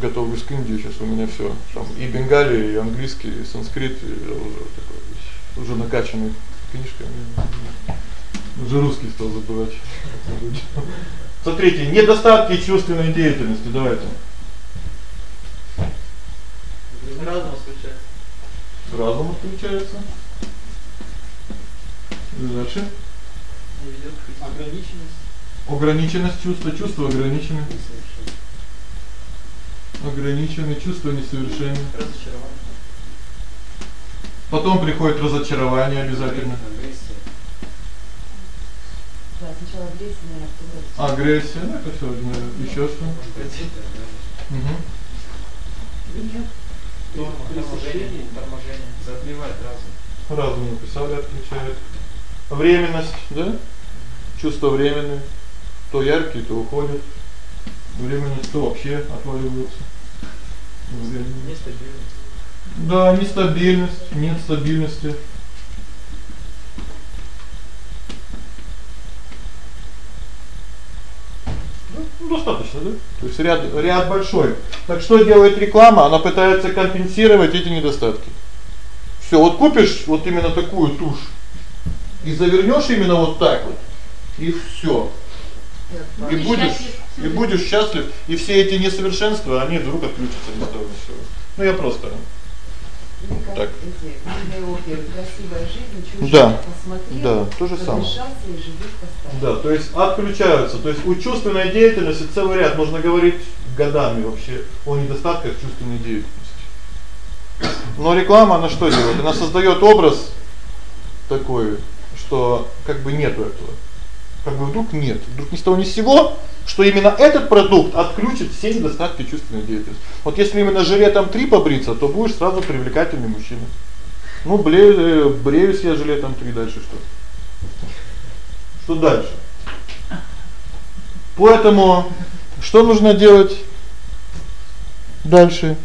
готовлюсь к Индии, сейчас у меня всё там и бенгалия, и английский, и санскрит, и уже такой уже накачанный книжками. Уже русский стал забывать. Смотрите, недостатки чувственной деятельности, давайте. Разум отключается. Разум отключается. Дальше. Ведёт к ограниченность. Ограниченность чувства, чувства ограничены ограничены, чувства несовершенны. Разочарование. Потом приходит разочарование обязательно. Да, сначала агрессия, наверное, Агрессия, ну это всё, ещё что? Угу. Торможение, торможение. Затмевает разум. Разум написали, отключает. Временность, да? Чувство временное. То яркие, то уходят. Временность то вообще отваливаются. Нестабильность. Да, нестабильность, нет стабильности. Ну, достаточно, да? То есть ряд ряд большой. Так что делает реклама? Она пытается компенсировать эти недостатки. Всё, вот купишь вот именно такую тушь и завернёшь именно вот так вот. И всё. И будешь и будешь счастлив, и все эти несовершенства, они вдруг отключатся без того всего. Ну я просто так. Да. Да, то же самое. Да, то есть отключаются. То есть у чувственной деятельности целый ряд можно говорить годами вообще о недостатках чувственной деятельности. Но реклама она что делает? Она создаёт образ такой, что как бы нету этого. Как бы вдруг нет, вдруг ни с того ни с сего что именно этот продукт отключит все недостатки чувственной деятельности. Вот если именно жилетом 3 побриться, то будешь сразу привлекательный мужчина. Ну, бле, бреюсь я жилетом 3, дальше что? Что дальше? Поэтому что нужно делать дальше?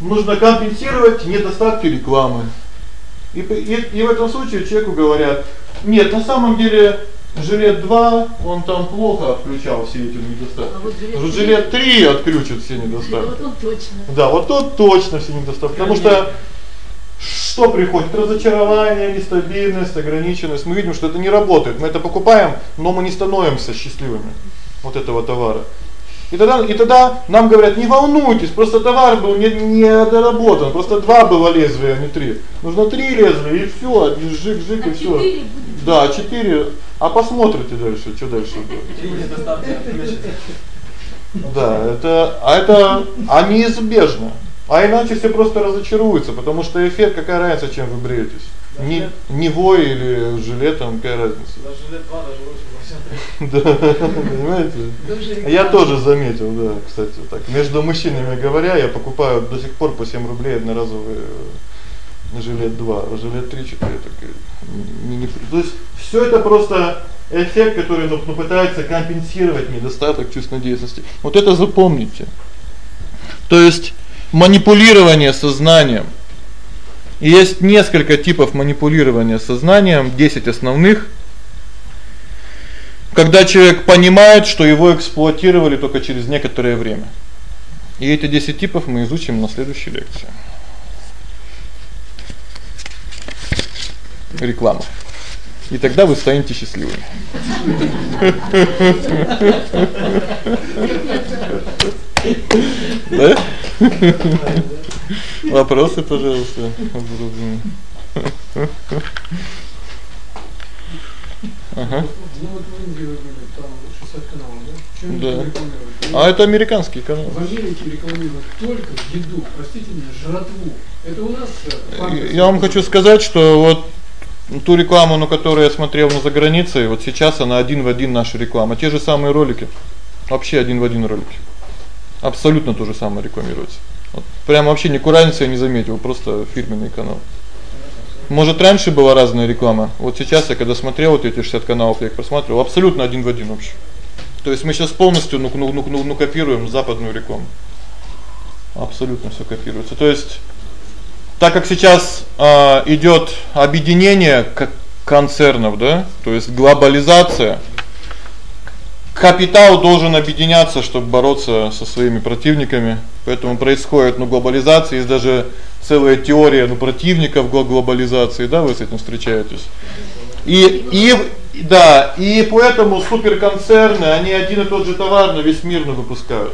Нужно компенсировать недостатки рекламы. И и, и в этом случае человеку говорят: "Нет, на самом деле жилет 2, он там плохо отключал все эти недостатки. А вот жилет, вот жилет 3 отключит все недостатки. Вот он точно. Да, вот тот точно все недостатки, потому что что приходит? Разочарование, нестабильность, ограниченность. Мы видим, что это не работает. Мы это покупаем, но мы не становимся счастливыми вот этого товара. И тогда и тогда нам говорят: "Не волнуйтесь, просто товар был не не доработан, просто два было лезвия, а не три. Нужно три лезвия и всё, один жик-жик а и всё". Да, четыре. А посмотрите дальше, что дальше будет. Да, это а это а неизбежно. А иначе все просто разочаруются, потому что эффект какая разница, чем вы бреетесь? Не не вой или жилетом, какая разница? Даже жилет 2 даже лучше, Да, понимаете? Я тоже заметил, да, кстати, так. Между мужчинами говоря, я покупаю до сих пор по 7 рублей одноразовые жилет 2, а жилет 3 4 так не, не то есть всё это просто эффект, который ну, ну пытается компенсировать недостаток чувственной деятельности. Вот это запомните. То есть манипулирование сознанием. Есть несколько типов манипулирования сознанием, 10 основных. Когда человек понимает, что его эксплуатировали только через некоторое время. И эти 10 типов мы изучим на следующей лекции. Реклама. И тогда вы станете счастливыми. Да? Вопросы, пожалуйста. Ага. Ну вот в Индии вы были, там 60 каналов, да? Да. А это американский канал. В Америке рекламируют только еду, простите меня, жратву. Это у нас э, Я вам хочу сказать, что вот ту рекламу, на которую я смотрел на загранице, вот сейчас она один в один наша реклама. Те же самые ролики. Вообще один в один ролики. Абсолютно то же самое рекламируется. Вот прямо вообще никакой разницы я не заметил, просто фирменный канал. Может, раньше была разная реклама. Вот сейчас я когда смотрел вот эти 60 каналов, я их просматривал, абсолютно один в один вообще. То есть мы сейчас полностью ну ну ну, ну копируем западную рекламу. Абсолютно всё копируется. То есть так как сейчас э, идёт объединение концернов, да? То есть глобализация капитал должен объединяться, чтобы бороться со своими противниками. Поэтому происходит, ну, глобализация, есть даже целая теория, ну, противников глобализации, да, вы с этим встречаетесь. И и да, и поэтому суперконцерны, они один и тот же товар на весь мир выпускают.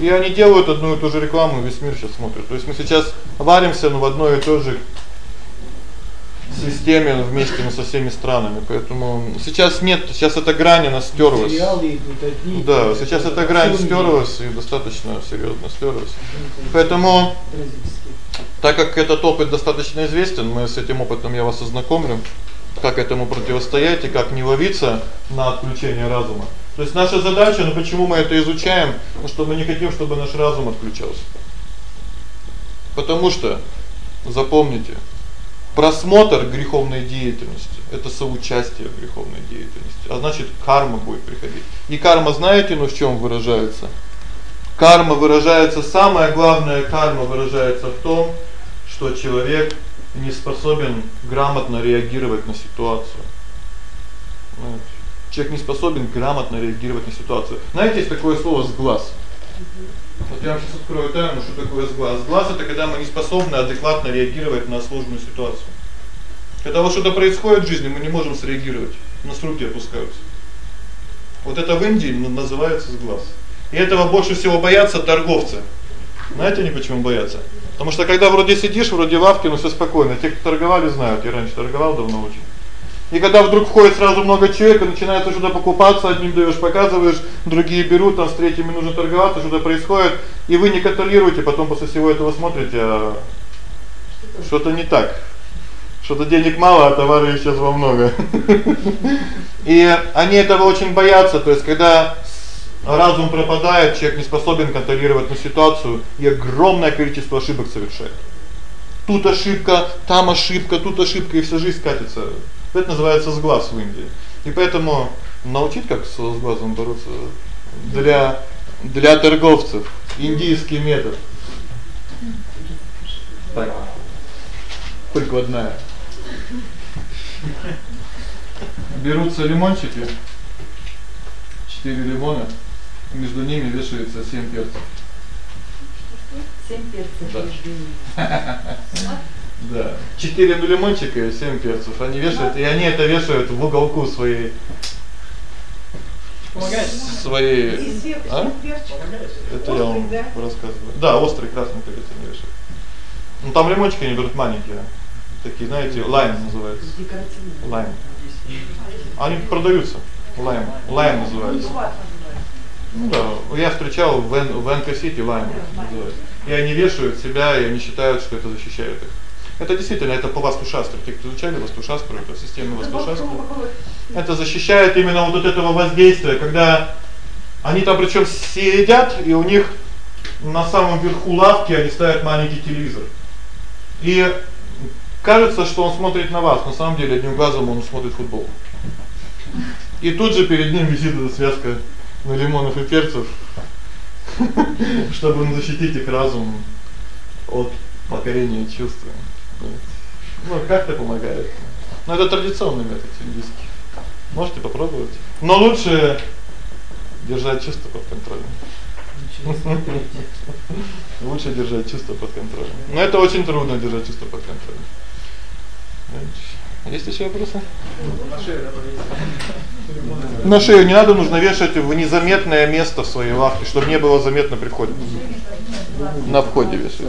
И они делают одну и ту же рекламу, весь мир сейчас смотрит. То есть мы сейчас варимся ну в одной и той же системе вместе ну, со всеми странами. Поэтому сейчас нет, сейчас эта грань она стёрлась. Да, сейчас эта грань стёрлась и достаточно серьёзно стёрлась. Поэтому так как этот опыт достаточно известен, мы с этим опытом я вас ознакомлю, как этому противостоять и как не ловиться на отключение разума. То есть наша задача, ну почему мы это изучаем? Потому что мы не хотим, чтобы наш разум отключался. Потому что запомните, Просмотр греховной деятельности это соучастие в греховной деятельности. А значит, карма будет приходить. И карма, знаете, ну в чём выражается? Карма выражается, самое главное, карма выражается в том, что человек не способен грамотно реагировать на ситуацию. Знаете, человек не способен грамотно реагировать на ситуацию. Знаете, есть такое слово сглаз. Вот я вам сейчас открою тайну, что такое сглаз. Сглаз это когда мы не способны адекватно реагировать на сложную ситуацию. Когда вот что-то происходит в жизни, мы не можем среагировать. У нас опускаются. Вот это в Индии называется сглаз. И этого больше всего боятся торговцы. Знаете, они почему боятся? Потому что когда вроде сидишь, вроде в лавке, ну всё спокойно. Те, кто торговали, знают. Я раньше торговал давно очень. И когда вдруг входит сразу много человек, и начинается что-то покупаться, одним даёшь, показываешь, другие берут, там с третьими нужно торговаться, что-то происходит, и вы не контролируете, потом после всего этого смотрите, а что-то не так. Что-то денег мало, а товара сейчас во много. И они этого очень боятся, то есть когда разум пропадает, человек не способен контролировать на ситуацию и огромное количество ошибок совершает. Тут ошибка, там ошибка, тут ошибка, и вся жизнь катится это называется сглаз в Индии. И поэтому научить как с сглазом бороться для для торговцев индийский метод. Так. прикладная. Берутся лимончики. 4 лимона, между ними вешается 7 перцев. Семь перцев Да. между ними. Да. 4 лимончика и 7 перцев. Они вешают, и они это вешают в уголку своей Помогает? своей И сверху а? Это я вам да? рассказываю. Да, острый красный перец они вешают. Ну там лимончики они берут маленькие. Такие, знаете, лайм называется. Лайм. Они продаются. Лайм. Лайм называется. Ну да, я встречал в Н, в НК-сити лайм называется. И они вешают себя, и они считают, что это защищает их. Это действительно, это по вастушастру. Те, кто изучали вастушастру, это система вастушастру. Это защищает именно вот от этого воздействия, когда они там причем сидят, и у них на самом верху лавки они ставят маленький телевизор. И кажется, что он смотрит на вас, на самом деле одним глазом он смотрит футбол. И тут же перед ним висит эта связка на лимонов и перцев, чтобы защитить их разум от покорения чувств. Ну, как-то помогает. Но это традиционный метод индийский. Можете попробовать. Но лучше держать чувства под контролем. Лучше держать чувства под контролем. Но это очень трудно держать чувства под контролем. Есть еще вопросы? На шею, повесить. На шею не надо, нужно вешать в незаметное место в своей лавке, чтобы не было заметно при входе. На входе вешать.